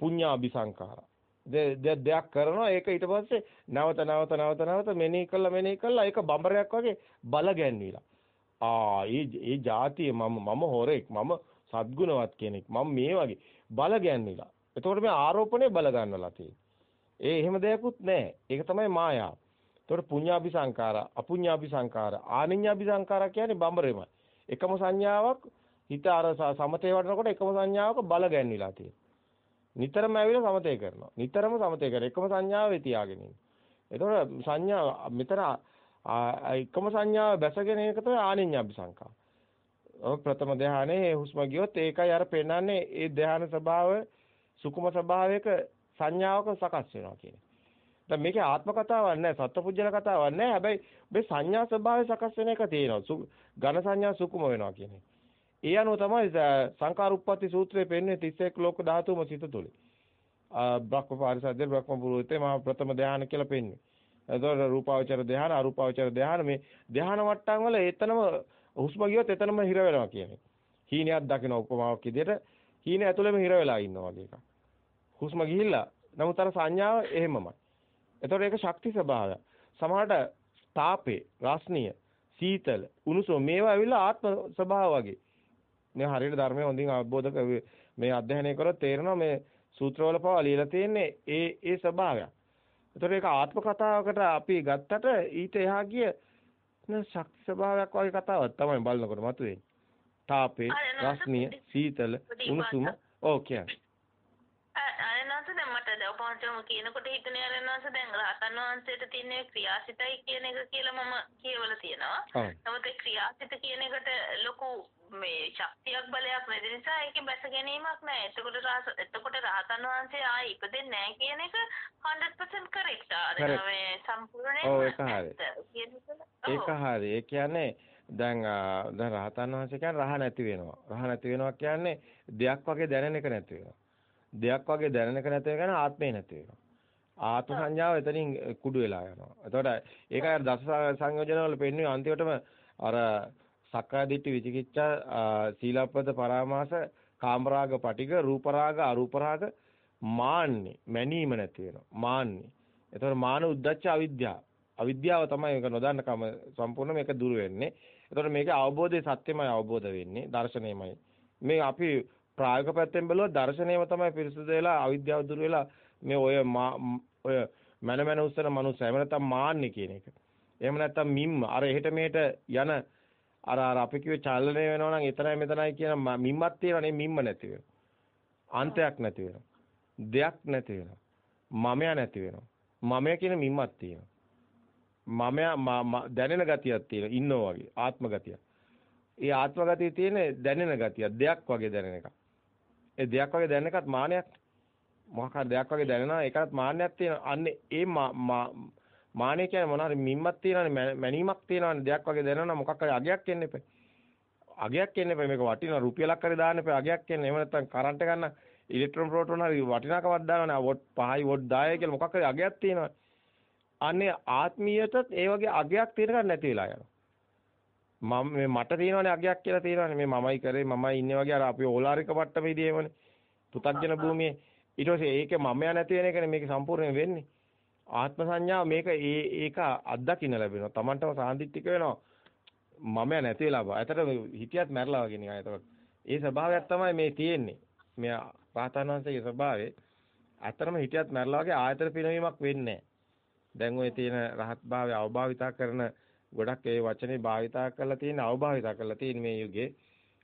B: පුඤ්ඤා අபிසංකාරා. දෙයක් කරනවා ඒක ඊට පස්සේ නැවත නැවත නැවත නැවත මෙනෙහි කළා මෙනෙහි කළා ඒක බඹරයක් වගේ බල ගැන්විලා. ආ ඒ ඒ જાතිය මම මම හොරෙක් මම සද්ගුණවත් කෙනෙක් මම මේ වගේ බල ගැන්විලා. එතකොට මේ ආරෝපණය බල ගන්නලා තියෙන්නේ. ඒ එහෙම දෙයක්වත් නැහැ. ඒක තමයි මායාව. එතකොට පුඤ්ඤාභි සංඛාර, අපුඤ්ඤාභි සංඛාර, ආනිඤ්ඤාභි සංඛාර කියන්නේ බඹරෙමයි. එකම සංඥාවක් හිත අර සමතේ වඩනකොට එකම සංඥාවක බල ගැන්විලා තියෙනවා. නිතරම ඇවිල්ලා සමතේ කරනවා. නිතරම සමතේ කර එකම සංඥාවේ තියාගෙන ඉන්න. එතකොට සංඥා මෙතන එකම සංඥාව බැසගෙන එක තමයි ආනිඤ්ඤාභි සංඛාර. ප්‍රථම ධානයේ හුස්ම ගියොත් ඒකයි අර පෙන්වන්නේ ඒ ධාන ස්වභාව සුකුම ස්වභාවයක සංඥාවක සකස් වෙනවා කියන්නේ. දැන් මේකේ ආත්ම කතාවක් නැහැ සත්පුජ්‍යල කතාවක් නැහැ. හැබැයි මේ සංඥා ස්වභාවය සකස් වෙන එක තියෙනවා. ඝන සංඥා සුකුම වෙනවා කියන්නේ. ඒ අනුව තමයි සංකාරුප්පත්ති සූත්‍රයේ පෙන්වන්නේ 31 ලෝක ධාතුම සිත තුලේ. බ්‍රහ්ම පාරිසද්ද බ්‍රහ්ම පුරුතේ මහා ප්‍රථම ධානය කියලා පෙන්වන්නේ. එතකොට රූපාවචර ධානය අරූපාවචර ධානය මේ ධාන වට්ටම් වල එතනම හුස්ම ගියොත් එතනම හිර වෙනවා කියන්නේ. හීනයක් දකින්න උපමාවක් විදිහට හීන ඇතුළෙම හිර වෙලා ඉන්නවා වගේ එකක්. හුස්ම ගිහිල්ලා නමුත් අර සංඥාව එහෙමමයි. එතකොට ඒක ශක්ති ස්වභාවය. සමහරට තාපේ, රස්නිය, සීතල, උණුසුම මේවා ඇවිල්ලා ආත්ම ස්වභාව වගේ. මේ හරියට ධර්මය හොඳින් අවබෝධ මේ අධ්‍යයනය කරොත් තේරෙනවා මේ සූත්‍රවල පවා ලියලා තියෙන්නේ ඒ ඒ ස්වභාවය. එතකොට ඒක ආත්ම කතාවකට අපි ගත්තට ඊට එහා ගිය ශක්ති ස්වභාවයක් වගේ කතාවක් තමයි බලනකොට මතුවෙන්නේ. තාපේ, රස්නිය, සීතල, උණුසුම ඔව් කියන්නේ.
A: අයනස දැන් මට වහන්සේම කියනකොට හිතන්නේ අරනස දැන් රහතන් වහන්සේට තියෙන ක්‍රියාසිතයි කියන එක කියලා මම කියවලා තියෙනවා. නමුත් ඒ ක්‍රියාසිත කියන එකට ලොකු මේ ශක්තියක් බලයක් නැති නිසා ඒකේ බැස ගැනීමක් නැහැ. එතකොට එතකොට රහතන් වහන්සේ ආයේ ඉපදෙන්නේ නැහැ කියන එක 100% correct. අර මේ සම්පූර්ණයෙන්
B: ඔව් ඒක හරි. ඒක හරි. ඒ කියන්නේ දැන් දැන් රහතන් වහන්සේ කියන්නේ රහ නැති වෙනවා. රහ නැති වෙනවා කියන්නේ දෙයක් වගේ දැනෙන එක නැති වෙනවා. දෙයක් වගේ දැනෙන එක නැති වෙන ආත්මේ නැති වෙනවා. ආත්ම සංඥාව එතනින් කුඩු වෙලා යනවා. එතකොට ඒක අර දස සංයෝජන වල පෙන්වන්නේ අන්තිමටම අර සක්කාය දිට්ඨි විචිකිච්ඡා සීලපද පරාමාස කාමරාග පටිග රූපරාග අරූපරාග මාන්නේ මැනීම නැති වෙනවා. මාන්නේ. එතකොට මාන උද්දච්ච අවිද්‍යාව. අවිද්‍යාව තමයි මේක නොදන්නකම සම්පූර්ණ මේක දුර වෙන්නේ. එතකොට මේකේ අවබෝධයේ සත්‍යමයි අවබෝධ වෙන්නේ. දර්ශනයමයි. මේ අපි ප්‍රායෝගික පැත්තෙන් බැලුවොත් දර්ශනයම තමයි පිරිසුදු වෙලා අවිද්‍යාව දුර වෙලා මේ ඔය ඔය මන මන උස්සන මනුස්සය. එහෙම නැත්නම් මාන්නේ කියන එක. එහෙම නැත්නම් මිම්ම අර එහෙට මෙහෙට යන අර අර අපි කිව්වේ චලනය වෙනවා නම් එතරයි මෙතනයි කියන මිම්මක් තියෙනනේ මිම්ම නැති වෙනවා. අන්තයක් නැති වෙනවා. දෙයක් නැති වෙනවා. මමයා නැති වෙනවා. මමයා කියන මිම්මක් තියෙනවා. මමයා දැනෙන ගතියක් තියෙනවා ඉන්නෝ වගේ ආත්ම ගතියක්. ඒ ආත්ම ගතිය තියෙන දැනෙන ගතිය දෙයක් වගේ දැනෙන එකක්. ඒ දෙයක් වගේ දැනෙන එකත් මානයක්. මොකක් හරි දෙයක් වගේ දැනෙනවා ඒකත් මාන්නයක් තියෙනවා. අන්නේ ඒ මානෙ කියන්නේ මොනවාරි මිම්මක් තියෙනවානේ මැනීමක් තියෙනවානේ දෙයක් වගේ දැනෙනවා මොකක් හරි අගයක් එන්න එපා. අගයක් එන්න එපා මේක වටිනා රුපියලක් හරි දාන්න එපා අගයක් එන්න. එහෙම නැත්නම් කරන්ට් ගන්න ඉලෙක්ට්‍රෝන ප්‍රෝටෝන හරි වටිනාකමක් දානවා වොට් 5යි වොට් 10යි කියලා මොකක් හරි අගයක් තියෙනවා. අනේ ආත්මීයටත් ඒ වගේ අගයක් තියෙනකන් නැති වෙලා යනවා. මම මේ මට තියෙනවනේ අගයක් කියලා තියෙනවනේ මේ මමයි කරේ මමයි ඉන්නේ වගේ අර අපි ඕලාරික මට්ටමේදී එමනේ. පුතග්ජන භූමියේ ඊට පස්සේ ඒකේ මමයා නැති වෙන එකනේ මේක සම්පූර්ණයෙන් වෙන්නේ. ආත්ම සංඥාව මේක ඒ ඒක අත්දකින්න ලැබෙනවා. Tamanටම සාන්දිටික වෙනවා. මමයා නැති වෙලා බා. ඇතට හිතියත් මැරලා වගේ නිකන්. ඒතකොට ඒ ස්වභාවයක් තමයි මේ තියෙන්නේ. මේ රහතන් වහන්සේගේ ස්වභාවය. ඇත්තටම හිතියත් මැරලා වගේ ආයතන පිනවීමක් වෙන්නේ දැන් ওই තියෙන රහත් භාවය අවභාවිතා කරන ගොඩක් ඒ වචනේ භාවිතා කරලා තියෙන අවභාවිතා කරලා තියෙන මේ යුගයේ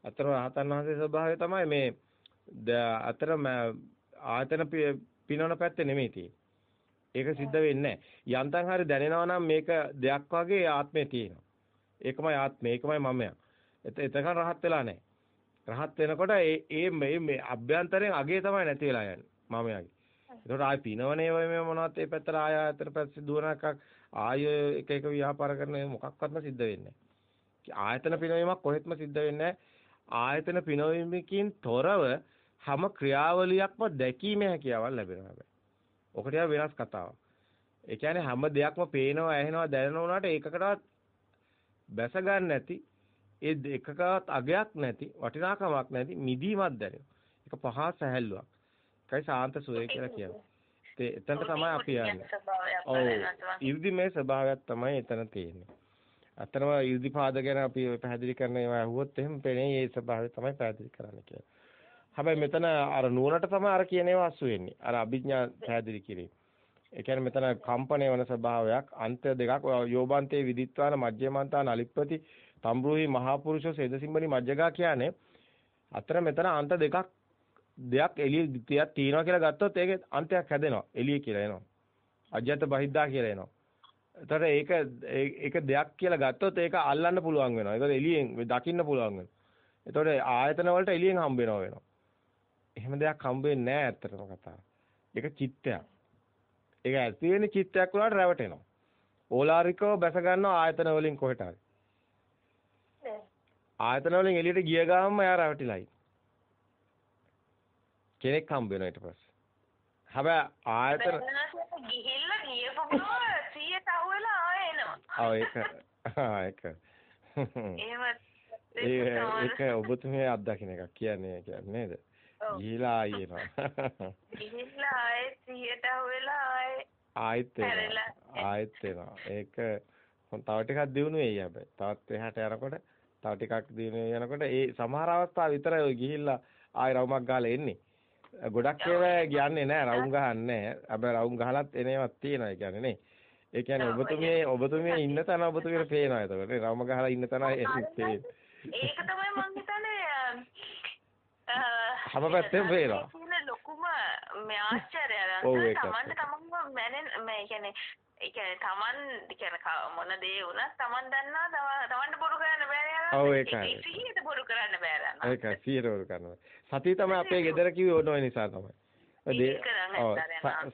B: අතර රහතන් වහන්සේ ස්වභාවය තමයි මේ අතර ආයතන පිනවන පැත්තේ නෙමෙයි තියෙන්නේ. ඒක සිද්ධ වෙන්නේ නැහැ. යන්තම් හරි දැනෙනවා නම් මේක දෙයක් වගේ ආත්මේ තියෙනවා. ඒකමයි ආත්මය, ඒකමයි මමයා. එතකන් රහත් වෙලා නැහැ. රහත් වෙනකොට ඒ මේ මේ අභ්‍යන්තරයෙන් අගේ තමයි නැති වෙලා යන්නේ මමයාගේ. ඒකට ආයි පිනවනේ ඔය මේ මොනවත් ඒ පැත්තට ආය ආයතන පැත්තේ දුවන එකක් ආය එක එක ව්‍යාපාර කරන මොකක්වත්ම සිද්ධ වෙන්නේ ආයතන පිනවීමක් කොහෙත්ම සිද්ධ වෙන්නේ ආයතන පිනවීමකින් තොරව හැම ක්‍රියාවලියක්ම දැකීමේ හැකියාවක් ලැබෙනවා හැබැයි. ඔක ටිකක් වෙනස් කතාවක්. ඒ කියන්නේ හැම දෙයක්ම පේනවා, ඇහෙනවා, දැනෙනවා උනාට ඒකකටවත් බැස ගන්න නැති, ඒ එකකවත් අගයක් නැති, වටිනාකමක් නැති මිදීමක් දැනෙනවා. ඒක පහා සැහැල්ලුවක්. ඒකයි සාන්ත සුවය කියලා කියන්නේ. ඒ එතනට තමයි අපි යන්නේ. ඔව්. 이르දිමේ ස්වභාවයක් තමයි එතන තියෙන්නේ. අතරම 이르දිපාද ගැන අපි පැහැදිලි කරන ඒවා ඇහුවොත් එහෙම පෙනේ මේ ස්වභාවය තමයි පැහැදිලි කරන්න කියලා. හැබැයි මෙතන අර නුවණට තමයි අර කියන ඒවා අසු වෙන්නේ. අර අභිඥා පැහැදිලි කිරීම. ඒ කියන්නේ මෙතන කම්පණය වන ස්වභාවයක් අන්ත දෙකක් යෝබන්තේ විදිත්වාන මජ්ජේමන්තාන අලිප්පති තම්බ්‍රුහි මහා පුරුෂෝ සේදසිම්බනි මජ්ජගා කියන්නේ අතර මෙතන අන්ත දෙකක් දෙයක් එළිය තියක් තියනවා කියලා ගත්තොත් ඒකේ අන්තයක් හැදෙනවා. එළිය කියලා එනවා. අජ්‍යත බහිද්දා කියලා එනවා. එතකොට ඒක ඒක දෙයක් කියලා ගත්තොත් ඒක අල්ලන්න පුළුවන් වෙනවා. ඒක එළියෙන් දකින්න පුළුවන් වෙනවා. එතකොට ආයතන වලට එළියෙන් හම්බ වෙනවා වෙනවා. එහෙම දෙයක් හම්බ වෙන්නේ නැහැ ඇත්තටම කතාව. ඒක චිත්තයක්. ඒක ඇති වෙන චිත්තයක් වලට රැවටෙනවා. ඕලාරිකව බැස ගන්නවා ආයතන වලින් කොහෙට හරි. ආයතන වලින් එළියට ගිය ගාම එයා රැවටිලායි. කෙනෙක් හම්බ වෙනවා ඊට පස්සේ. හැබැයි ආයතන
A: ගිහිල්ලා ගියපු ගමන් 100ට අහුවෙලා ආයෙ එනවා.
B: ඔව් ඒක ඒක. එහෙම ඒක ඔබතුමිය අත්දකින්න එකක් කියන්නේ කියන්නේ නේද? ගිහිලා ආයෙ එනවා.
A: ගිහිල්ලා ආයෙ 100ට අහුවෙලා ආයෙ
B: ආයෙත් එනවා. ආයෙත් එනවා. ඒක තව ටිකක් දිනු වෙයි හැබැයි. තවත් එහාට යනකොට තව ටිකක් දිනු යනකොට ඒ සමහර අවස්ථා විතරයි ඔය ගිහිල්ලා ආයෙ රවුමක් ගාලා එන්නේ. ගොඩක් ඒවා කියන්නේ නැහැ රවුම් ගහන්නේ නැහැ. රවුම් ගහලත් එනේවත් තියෙනවා ඒ කියන්නේ නේ. ඒ කියන්නේ ඔබතුමිය ඔබතුමිය ඉන්න තැන ඔබතුමියට පේනවා එතකොට. රවුම ගහලා ඉන්න තැන.
A: ඒක තමයි මම
B: හැම පැත්තෙම පේනවා.
A: ලොකුම මේ ආශ්චර්යය. තමන්ට තමන්ම මැනෙන මේ කියන්නේ ඒ කියන්නේ තමන් කියන්නේ මොන දේ වුණත් තමන් දන්නවා තමන්ට බොරු කරන්න බෑ නේද?
B: ඔව් ඒකයි.
A: සිහියට බොරු කරන්න බෑ නේද?
B: ඒකයි සිහියට බොරු කරන්න. සතිය තමයි අපේ ගෙදර කිව්වේ ඕන නිසා තමයි.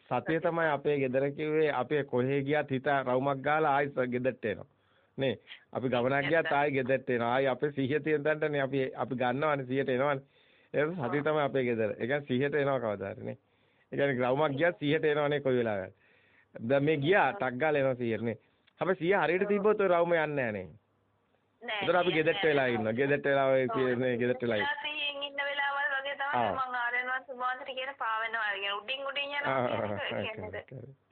B: සතිය තමයි අපේ ගෙදර කිව්වේ අපේ කොහේ ගියත් හිත රවුමක් ගාලා ආයෙත් ගෙදරට එනවා. නේ අපි ගමනක් ගියත් ආයෙ ගෙදරට එනවා. ආයෙ අපේ සිහිය තියෙන තැනටනේ අපි අපි ගන්නවනේ සිහියට එනවනේ. ඒක සතිය තමයි අපේ ගෙදර. ඒ කියන්නේ සිහියට එනවා කවදා හරි නේ. ඒ කියන්නේ රවුමක් ගියත් සිහියට එනවනේ කොයි වෙලාවකද. දැන් මේ ගියා ටක් ගාලා එනවා 100 නේ. හැබැයි 100 හරියට තිබ්බොත් ඔය රවුම යන්නේ නැහැ නේ. නෑ. ඒතර අපි ගෙදරට වෙලා ඉන්නවා. ගෙදරට වෙලා ඔය කියන්නේ ගෙදරට වෙලා ඉන්නවා.
A: සිහියෙන් ඉන්න වෙලාවල් වගේ තමයි මම ආරෙනවා සුභාන්තට කියන පාවෙනවා. කියන උඩින් උඩින් යනවා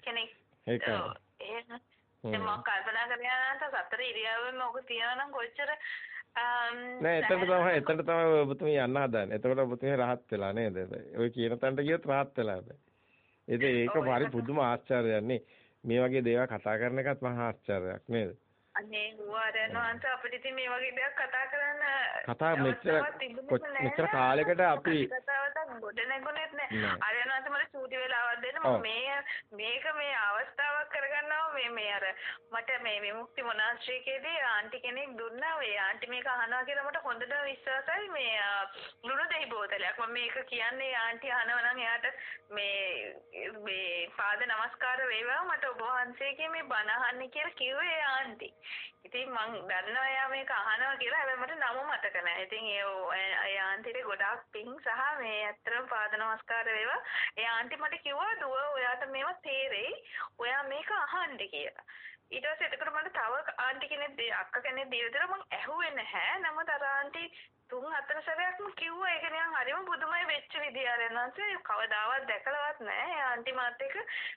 A: කෙනෙක්.
B: ඒකයි.
A: එහෙනම් මම කල්පනා කරලා නම් සතර ඉරියව්වෙම ඔක තියනවා නම් කොච්චර
B: නෑ එතනට තමයි එතනට තමයි ඔබතුමිය යන්න හදන්නේ. එතකොට ඔබතුමිය rahat වෙලා නේද? ඔය කියන තැනට ගියොත් rahat වෙලා. ඒක ඒක හරි පුදුම ආශ්චර්යයක් නේ. මේ වගේ දේවල් කතා කරන එකත් මහා ආශ්චර්යයක් නේද?
A: අනේ නුවරන වහන්ස අපිට ඉතින් මේ වගේ දෙයක් කතා කරන්න
B: කතා මෙච්චර මෙච්චර කාලයකට අපි
A: කතාවට ගොඩ නැගුණෙත් නෑ. අරයන්වන්ස මට චූටි වෙලාවක් දෙන්න. මේ මේක මේ අවස්ථාවක් කරගන්නවා. මේ මේ අර මට මේ විමුක්ති මොනාස්ත්‍රිකේදී ආන්ටි කෙනෙක් දුන්නා. ඒ ආන්ටි මේක අහනවා කියලා මට හොඳට විශ්වාසයි. මේ ලුණු දෙහි බෝතලයක්. මම මේක කියන්නේ ආන්ටි අහනවා නම් එයාට මේ මේ පාද නමස්කාර වේවා. මට ඔබ වහන්සේගේ මේ බණ අහන්න කියලා කිව්වේ ආන්ටි ඉතින් මං දන්නවා එයා මේක අහනවා කියලා හැබැයි මට නම මතක නැහැ. ඉතින් ඒ ආන්ටිට ගොඩාක් පිං සහ මේ ඇත්තටම පාද නමස්කාර වේවා. ඒ ආන්ටි මට කිව්වා දුව ඔයාට මේවා තේරෙයි. ඔයා මේක අහන්න කියලා. ඊට පස්සේ එතකොට මට තව ආන්ටි කෙනෙක් අක්ක කෙනෙක් දීලා දෙනවා මං ඇහුවේ නැහැ. නමුත් අර ආන්ටි තුන් හතර සැරයක්ම කිව්වා. ඒක නිකන් හරිම පුදුමයි වෙච්ච විදිය ආරෙනාන්සේ කවදාවත් දැකලවත් නැහැ ඒ ආන්ටි මාත් එක්ක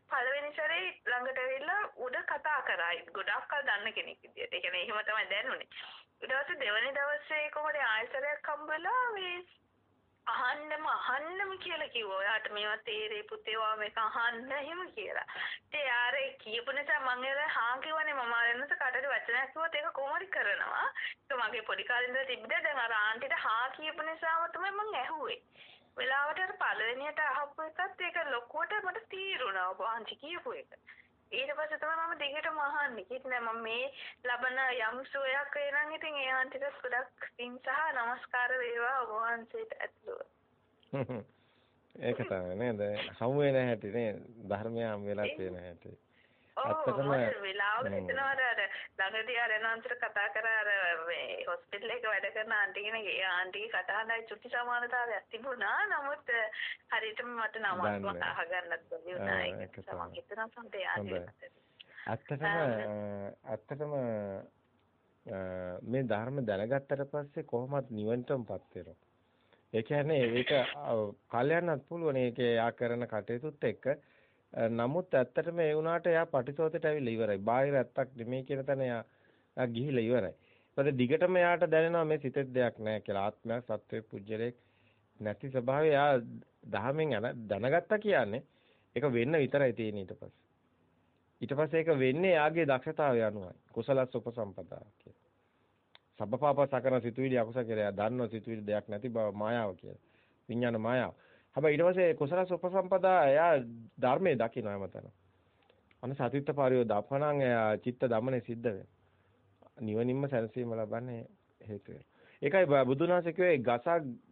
A: පළවෙනි සැරේ ළඟට ඇවිල්ලා උඩ කතා කරා ගොඩක් කල් දන්න කෙනෙක් විදියට. ඒ කියන්නේ එහෙම තමයි දැනුනේ. ඊට පස්සේ දෙවෙනි දවසේ කොහොමද ආයෙසරයක් හම්බෙලා මේ අහන්නම අහන්නම කියලා කිව්වා. ඔයාට මේවා තේරෙයි පුතේ ඔයා මේක අහන්න එහෙම කියලා. ඉතින් යාර කියපු නිසා මම එලා හා කිව්වනේ මම ආරෙන්නස කටට වචනයක් කිව්වොත් ඒක කොහොමද කරනවා. ඒක මගේ පොඩි කාලේ ඉඳලා තිබ්බද දැන් අර ආන්ටිට හා කියපු නිසාම තමයි මම ඇහුවේ. වෙලාවට අර පළවෙනියට අහපු එකත් ඒක ලොකුවට මට තීරුණා ඔබ ආන්ටි කියපු එක. ඊට පස්සේ තමයි මම දිගටම අහන්නේ. කිත් නෑ මම මේ ලබන යම් සුවයක් වෙනන් ඉතින් ඒ ආන්ටිට ගොඩක් පින් සහ নমස්කාර වේවා ඔබ වහන්සේට ඇතුළුව. [laughs]
B: ඒක තමයි නේද? හමු වෙන හැටි නේ ධර්මය හම් වෙලා තියෙන හැටි.
A: ඇත්තටම වෙලාවක හිතනවා අර ළඟදී අර එනන්තර කතා කරා අර මේ හොස්පිටල් එක වැඩ කරන ආන්ටි කෙනෙක් ඒ ආන්ටිගේ කතාවයි චුටි සමානතාවයක් තිබුණා. නමුත් හරියටම මට නමක් අහගන්නත් බැරි වුණා. ඒක මම හිතනවා සම්පේ
B: ඇත්තටම ඇත්තටම මේ ධර්ම දැනගත්තට පස්සේ කොහොමත් නිවනටමපත් වෙනවා. ඒ කියන්නේ ඒක [laughs] කල්යන්නත් පුළුවන් ඒකේ යා කරන කටයුතුත් එක්ක නමුත් ඇත්තටම ඒ වුණාට එයා පටිසෝතේට ඇවිල්ලා ඉවරයි. බාහිර ඇත්තක් නෙමෙයි කියන තැන එයා ගිහිලා ඉවරයි. ඊපස්සේ දිගටම එයාට දැනෙනවා මේ සිතේ දෙයක් නැහැ කියලා. ආත්මයක් සත්වයේ පුජ්‍යලයක් නැති ස්වභාවය එයා දහමෙන් දැනගත්තා කියන්නේ ඒක වෙන්න විතරයි තියෙන්නේ ඊට පස්සේ. ඊට පස්සේ ඒක වෙන්නේ එයාගේ දක්ෂතාවය අනුවයි. කුසලස් උපසම්පදා කියලා. සබ්බපාප සකන සිතුවිලි අකුසල කියලා එයා දන්නවා සිතුවිලි දෙයක් නැති බව මායාව කියලා. විඥාන මායාව. හැබැයි ඊට පස්සේ කුසල සුපසම්පදා එයා ධර්මයේ දකින්න හැමතැන. අන්න සතිත්ත පරියෝ දපණං එයා චිත්ත දමනේ සිද්ධ වෙනවා. නිවනින්ම සැනසීම ලබන්නේ හේතු ඒකයි බුදුන් වහන්සේ කිව්වේ ගස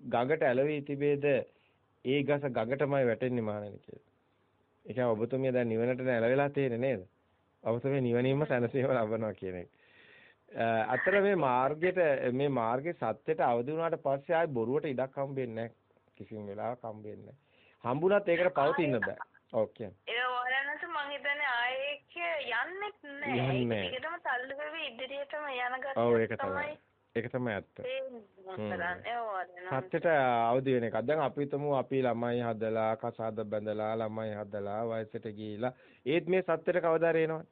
B: ගඟට ඇලවි තිබේද ඒ ගස ගඟටමයි වැටෙන්නේ මහණෙනි කියලා. ඒ කියන්නේ ඔබතුමිය දැන් නිවනට ඇලවෙලා තියෙන්නේ නේද? ඔබතුමිය නිවනින්ම සැනසීම ලබනවා කියන එක. අතර මේ මාර්ගයට මේ මාර්ගේ සත්‍යයට අවදි වුණාට පස්සේ ආයි බොරුවට ඉඩක් හම්බෙන්නේ නැහැ. කිසිම වෙලාවක හම්බෙන්නේ හම්බුණත් ඒකට පවතින්න බෑ. ඔව් කියන්න.
A: ඒ වරණස මං හිතන්නේ ආයේ යන්නෙත් නෑ. ඒකටම තල්ලු වෙවි ඉදිරියටම යන ගතිය
B: ඔව් ඒක තමයි. ඒක තමයි ඇත්ත. සත්‍යට අවදි වෙන එකක්. දැන් අපි හිතමු අපි ළමයි හදලා, කසාද බැඳලා, ළමයි හදලා, වයසට ගිහිලා ඒත් මේ සත්‍යට කවදා රේනවද?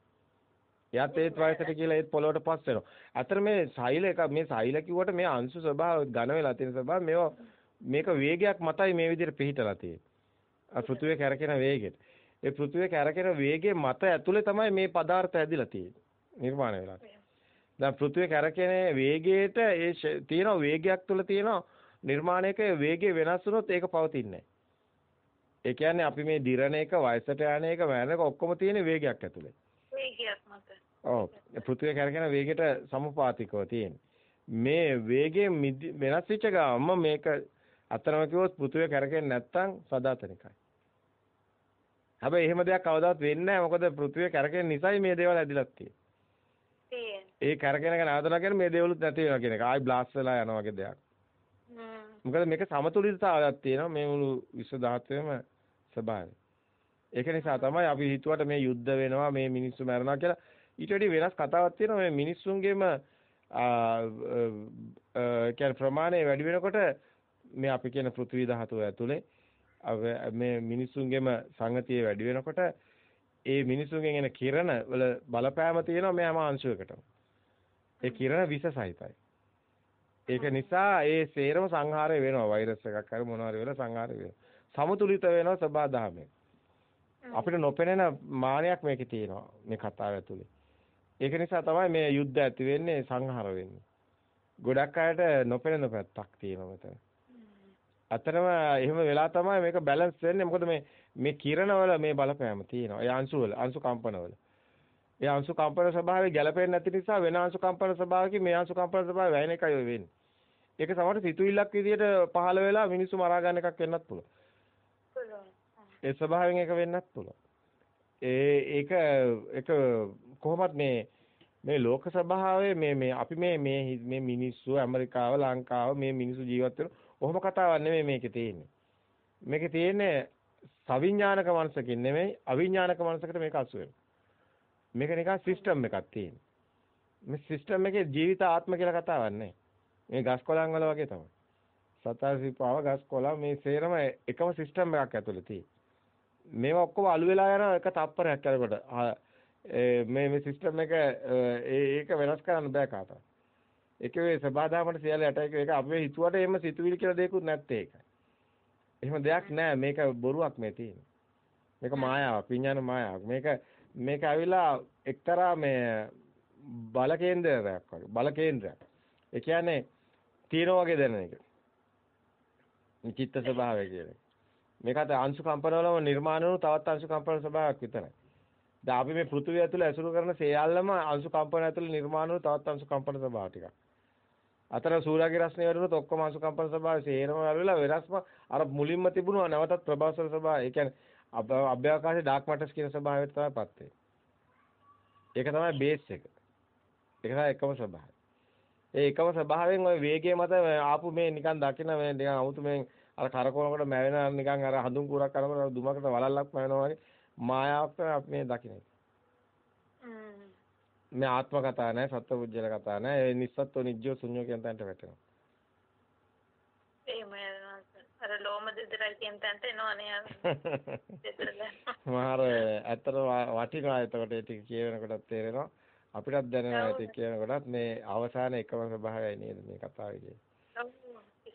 B: එයාත් ඒත් වයසට කියලා ඒත් පොළොවට පස් වෙනවා. අතර මේ සෛල එක මේ සෛල කිව්වට මේ අංශු ස්වභාව ඝන වෙලා තියෙන ස්වභාව මේවා මේක වේගයක් මතයි මේ විදිහට පිහිටලා තියෙන්නේ. පෘථුවේ කැරකෙන වේගෙට. ඒ පෘථුවේ කැරකෙන වේගයේ මත ඇතුලේ තමයි මේ පදාර්ථ ඇදිලා තියෙන්නේ. නිර්මාණය වෙලා. දැන් පෘථුවේ කැරකෙන වේගයට ඒ තියෙන වේගයක් තුල තියෙන නිර්මාණයක වේගය වෙනස් වුණොත් ඒක පවතින්නේ ඒ කියන්නේ අපි මේ දිරණ එක වයසට යන එක එක ඔක්කොම තියෙන වේගයක් ඇතුලේ.
A: වේගයක් මත.
B: ඔව්. පෘථුවේ කැරකෙන වේගයට සමපාතිකව තියෙන්නේ. මේ වේගය වෙනස් වෙච්ච ගමන් මේක අතරම කිව්වොත් පෘථුවේ කරකෙන්නේ නැත්තම් සදාතනිකයි. හැබැයි එහෙම දෙයක් කවදාවත් වෙන්නේ නැහැ. මොකද පෘථුවේ කරකෙන නිසායි මේ දේවල් ඇදිලත් තියෙන්නේ. ඒ යන ආදනා කියන්නේ මේ දේවලුත් නැති වෙනවා කියන එක. ආයි බ්ලාස්ට් වෙලා යනවා වගේ දෙයක්. මොකද මේක සමතුලිතතාවයක් තියෙනවා මේ මුළු විශ්ව ධාතුවේම ස්වභාවය. ඒක නිසා තමයි අපි හිතුවට මේ යුද්ධ වෙනවා මේ මිනිස්සු මැරෙනවා කියලා ඊට වඩා වෙනස් කතාවක් තියෙනවා මේ මිනිස්සුන්ගේම ආ කියන්නේ ප්‍රමාණය වැඩි වෙනකොට මේ අපි කියන පෘථිවි ධාතුව ඇතුලේ මේ මිනිසුන්ගේම සංගතිය වැඩි වෙනකොට ඒ මිනිසුන්ගෙන් එන කිරණ වල බලපෑම තියෙනවා මේ හැම අංශුවකටම. ඒ කිරණ විස සහිතයි. ඒක නිසා ඒ සේරම සංහාරය වෙනවා වෛරස් එකක් හරි මොනවා හරි වෙලා සංහාරය වෙනවා. සමතුලිත වෙනවා සබාධාමයෙන්. අපිට නොපෙනෙන මානයක් මේකේ තියෙනවා මේ කතාව ඇතුලේ. ඒක නිසා තමයි මේ යුද්ධ ඇති වෙන්නේ සංහාර වෙන්නේ. ගොඩක් අයට නොපෙනෙන පැත්තක් තියෙනවා මෙතන. අතරම එහෙම වෙලා තමයි මේක බැලන්ස් වෙන්නේ. මොකද මේ මේ කිරණවල මේ බලපෑම තියෙනවා. ඒ අංශු වල අංශු කම්පනවල. ඒ අංශු කම්පන ස්වභාවය ගැළපෙන්නේ නැති නිසා වෙන අංශු කම්පන ස්වභාවකින් මේ අංශු කම්පන ස්වභාවය වැයෙන එකයි ඔය වෙන්නේ. ඒක සමහරට සිතුවිල්ලක් විදියට පහළ වෙලා මිනිස්සු මරා ගන්න එකක් වෙන්නත් පුළුවන්. ඒ ස්වභාවයෙන් එක වෙන්නත් පුළුවන්. ඒ ඒක ඒක කොහොමත් මේ මේ ලෝක ස්වභාවය මේ මේ අපි මේ මේ මේ මිනිස්සු ඇමරිකාව ලංකාව මේ මිනිස්සු ජීවත් වෙන ඔහොම කතාවක් නෙමෙයි මේකේ තියෙන්නේ. මේකේ තියෙන්නේ සවිඥානික මනසකින් නෙමෙයි අවිඥානික මනසකට මේක අසු වෙනවා. මේක නිකන් සිස්ටම් එකක් තියෙන්නේ. මේ සිස්ටම් එකේ ජීවිත ආත්ම කියලා කතාවක් නැහැ. මේ ගස් කොළන් වල වගේ තමයි. සතර සිපාව ගස් කොළා මේ සේරම එකම සිස්ටම් එකක් ඇතුළේ තියෙන්නේ. මේවා ඔක්කොම අලු වෙලා යන එක තප්පරයක් කරකොට මේ මේ සිස්ටම් එක ඒක වෙනස් කරන්න බෑ කාටවත්. ඒකේ සබාදාමට සියල්ල යට එක ඒක අපි හිතුවට එහෙම සිතුවිලි කියලා දෙයක්වත් නැත්තේ ඒකයි. එහෙම දෙයක් නෑ මේක බොරුවක් මේ තියෙන්නේ. මේක මායාවක් විඥාන මායාවක්. මේක මේක ඇවිල්ලා එක්තරා මේ බල කේන්ද්‍රයක් වගේ බල කේන්ද්‍රයක්. ඒ කියන්නේ තීන වගේ දැනෙන එක. චිත්ත ස්වභාවය කියන්නේ. මේකට අංශු කම්පන වලම නිර්මාණ වුණු තවත් අංශු කම්පන ස්වභාවයක් විතරයි. දැන් අපි මේ පෘථිවිය ඇතුළේ ඇසුරු කරන සියල්ලම අංශු කම්පන ඇතුළේ නිර්මාණ වුණු තවත් අංශු කම්පන ස්වභාව ටිකක්. අතර සූර්යාගේ රස්නේ වැඩුණොත් ඔක්කොම අංශු කම්පන ස්වභාවය සේරම වැඩිලා වෙනස්ම අර මුලින්ම තිබුණා නැවතත් ප්‍රභාසර ස්වභාවය. ඒ කියන්නේ අභ්‍යවකාශයේ ඩාර්ක් මැටර්ස් කියන ස්වභාවයට තමයිපත් වෙන්නේ. ඒක තමයි බේස් එක. ඒක තමයි එකම ස්වභාවය. ඒ එකම ස්වභාවයෙන් ওই වේගය මත ආපු මේ නිකන් දකින මේ නිකන් 아무තු මේ අර කරකවනකොට මැවෙන නිකන් අර හඳුන් කුරක් කරනකොට දුමකට වලල්ලක් මැවෙනවා වගේ මායාවක් තමයි අපි මේ දකින්නේ. මේ ආත්ම කතා නැහැ සත්පුජ්‍යල කතා නැහැ ඒ නිස්සත්ව නිජ්ජෝ ශුන්‍යෝ කියන තැනට වැටෙනවා.
A: එහෙම අර ලෝම දෙදරයි කියන තැනට එනවනේ [laughs]
B: මාර ඇත්තට වටිනවා එතකොට ඒ ටික කියනකොට තේරෙනවා අපිටත් දැනෙනවා ඒ ටික කියනකොටත් මේ අවසාන එකම ස්වභාවයයි නේද මේ කතාවේ කියන්නේ.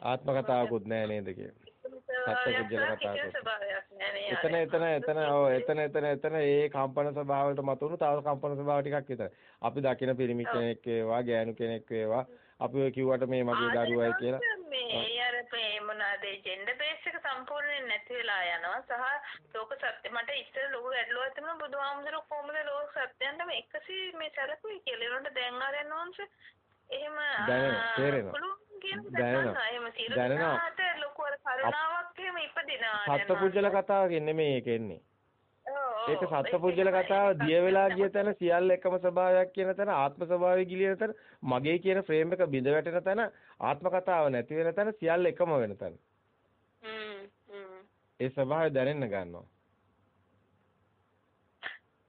B: ආත්ම කතාවකුත් නැහැ නේද කියන්නේ. සත්පුජ්‍යල කතාවකුත්. එතන එතන එතන ඔව් එතන එතන එතන ඒ කම්පන ස්වභාවවලට මතුණු තව කම්පන ස්වභාව ටිකක් විතරයි. අපි දකින පිරිමි කෙනෙක් වේවා, ගෑනු කෙනෙක් වේවා, අපි ඔය කිව්වට මේ මගේ දරුවයි කියලා.
A: මේ අර මේ මොනවාද ජෙන්ඩර් බේස් එක සම්පූර්ණයෙන් නැති වෙලා යනවා සහ ලෝක සත්‍ය මට ඉස්සර ලොකු ගැටලුවක් තිබුණා බුදුහාමුදුරුවෝ කොහොමද ලෝක සත්‍යයන්ට මේ එකසේ මේ සැලකුවේ කියලා. ඒනොට දැන් ආරයන් වහන්සේ එහෙම
B: දැනෙනවා
A: ලොකු අර කරුණාවක් එහෙම ඉපදිනවා
B: සත්පුජ්‍යල කතාවකින් නෙමෙයි ඒක එන්නේ. ඒක සත්පුජ්‍යල කතාව දිය වෙලා ගිය තැන සියල්ල එකම ස්වභාවයක් කියන තැන ආත්ම ස්වභාවය ගිලින තැන මගේ කියන ෆ්‍රේම් එක බිඳ වැටෙන තැන ආත්ම කතාව නැති වෙන තැන සියල්ල එකම වෙන තැන. ඒ ස්වභාවය දැනෙන්න ගන්නවා.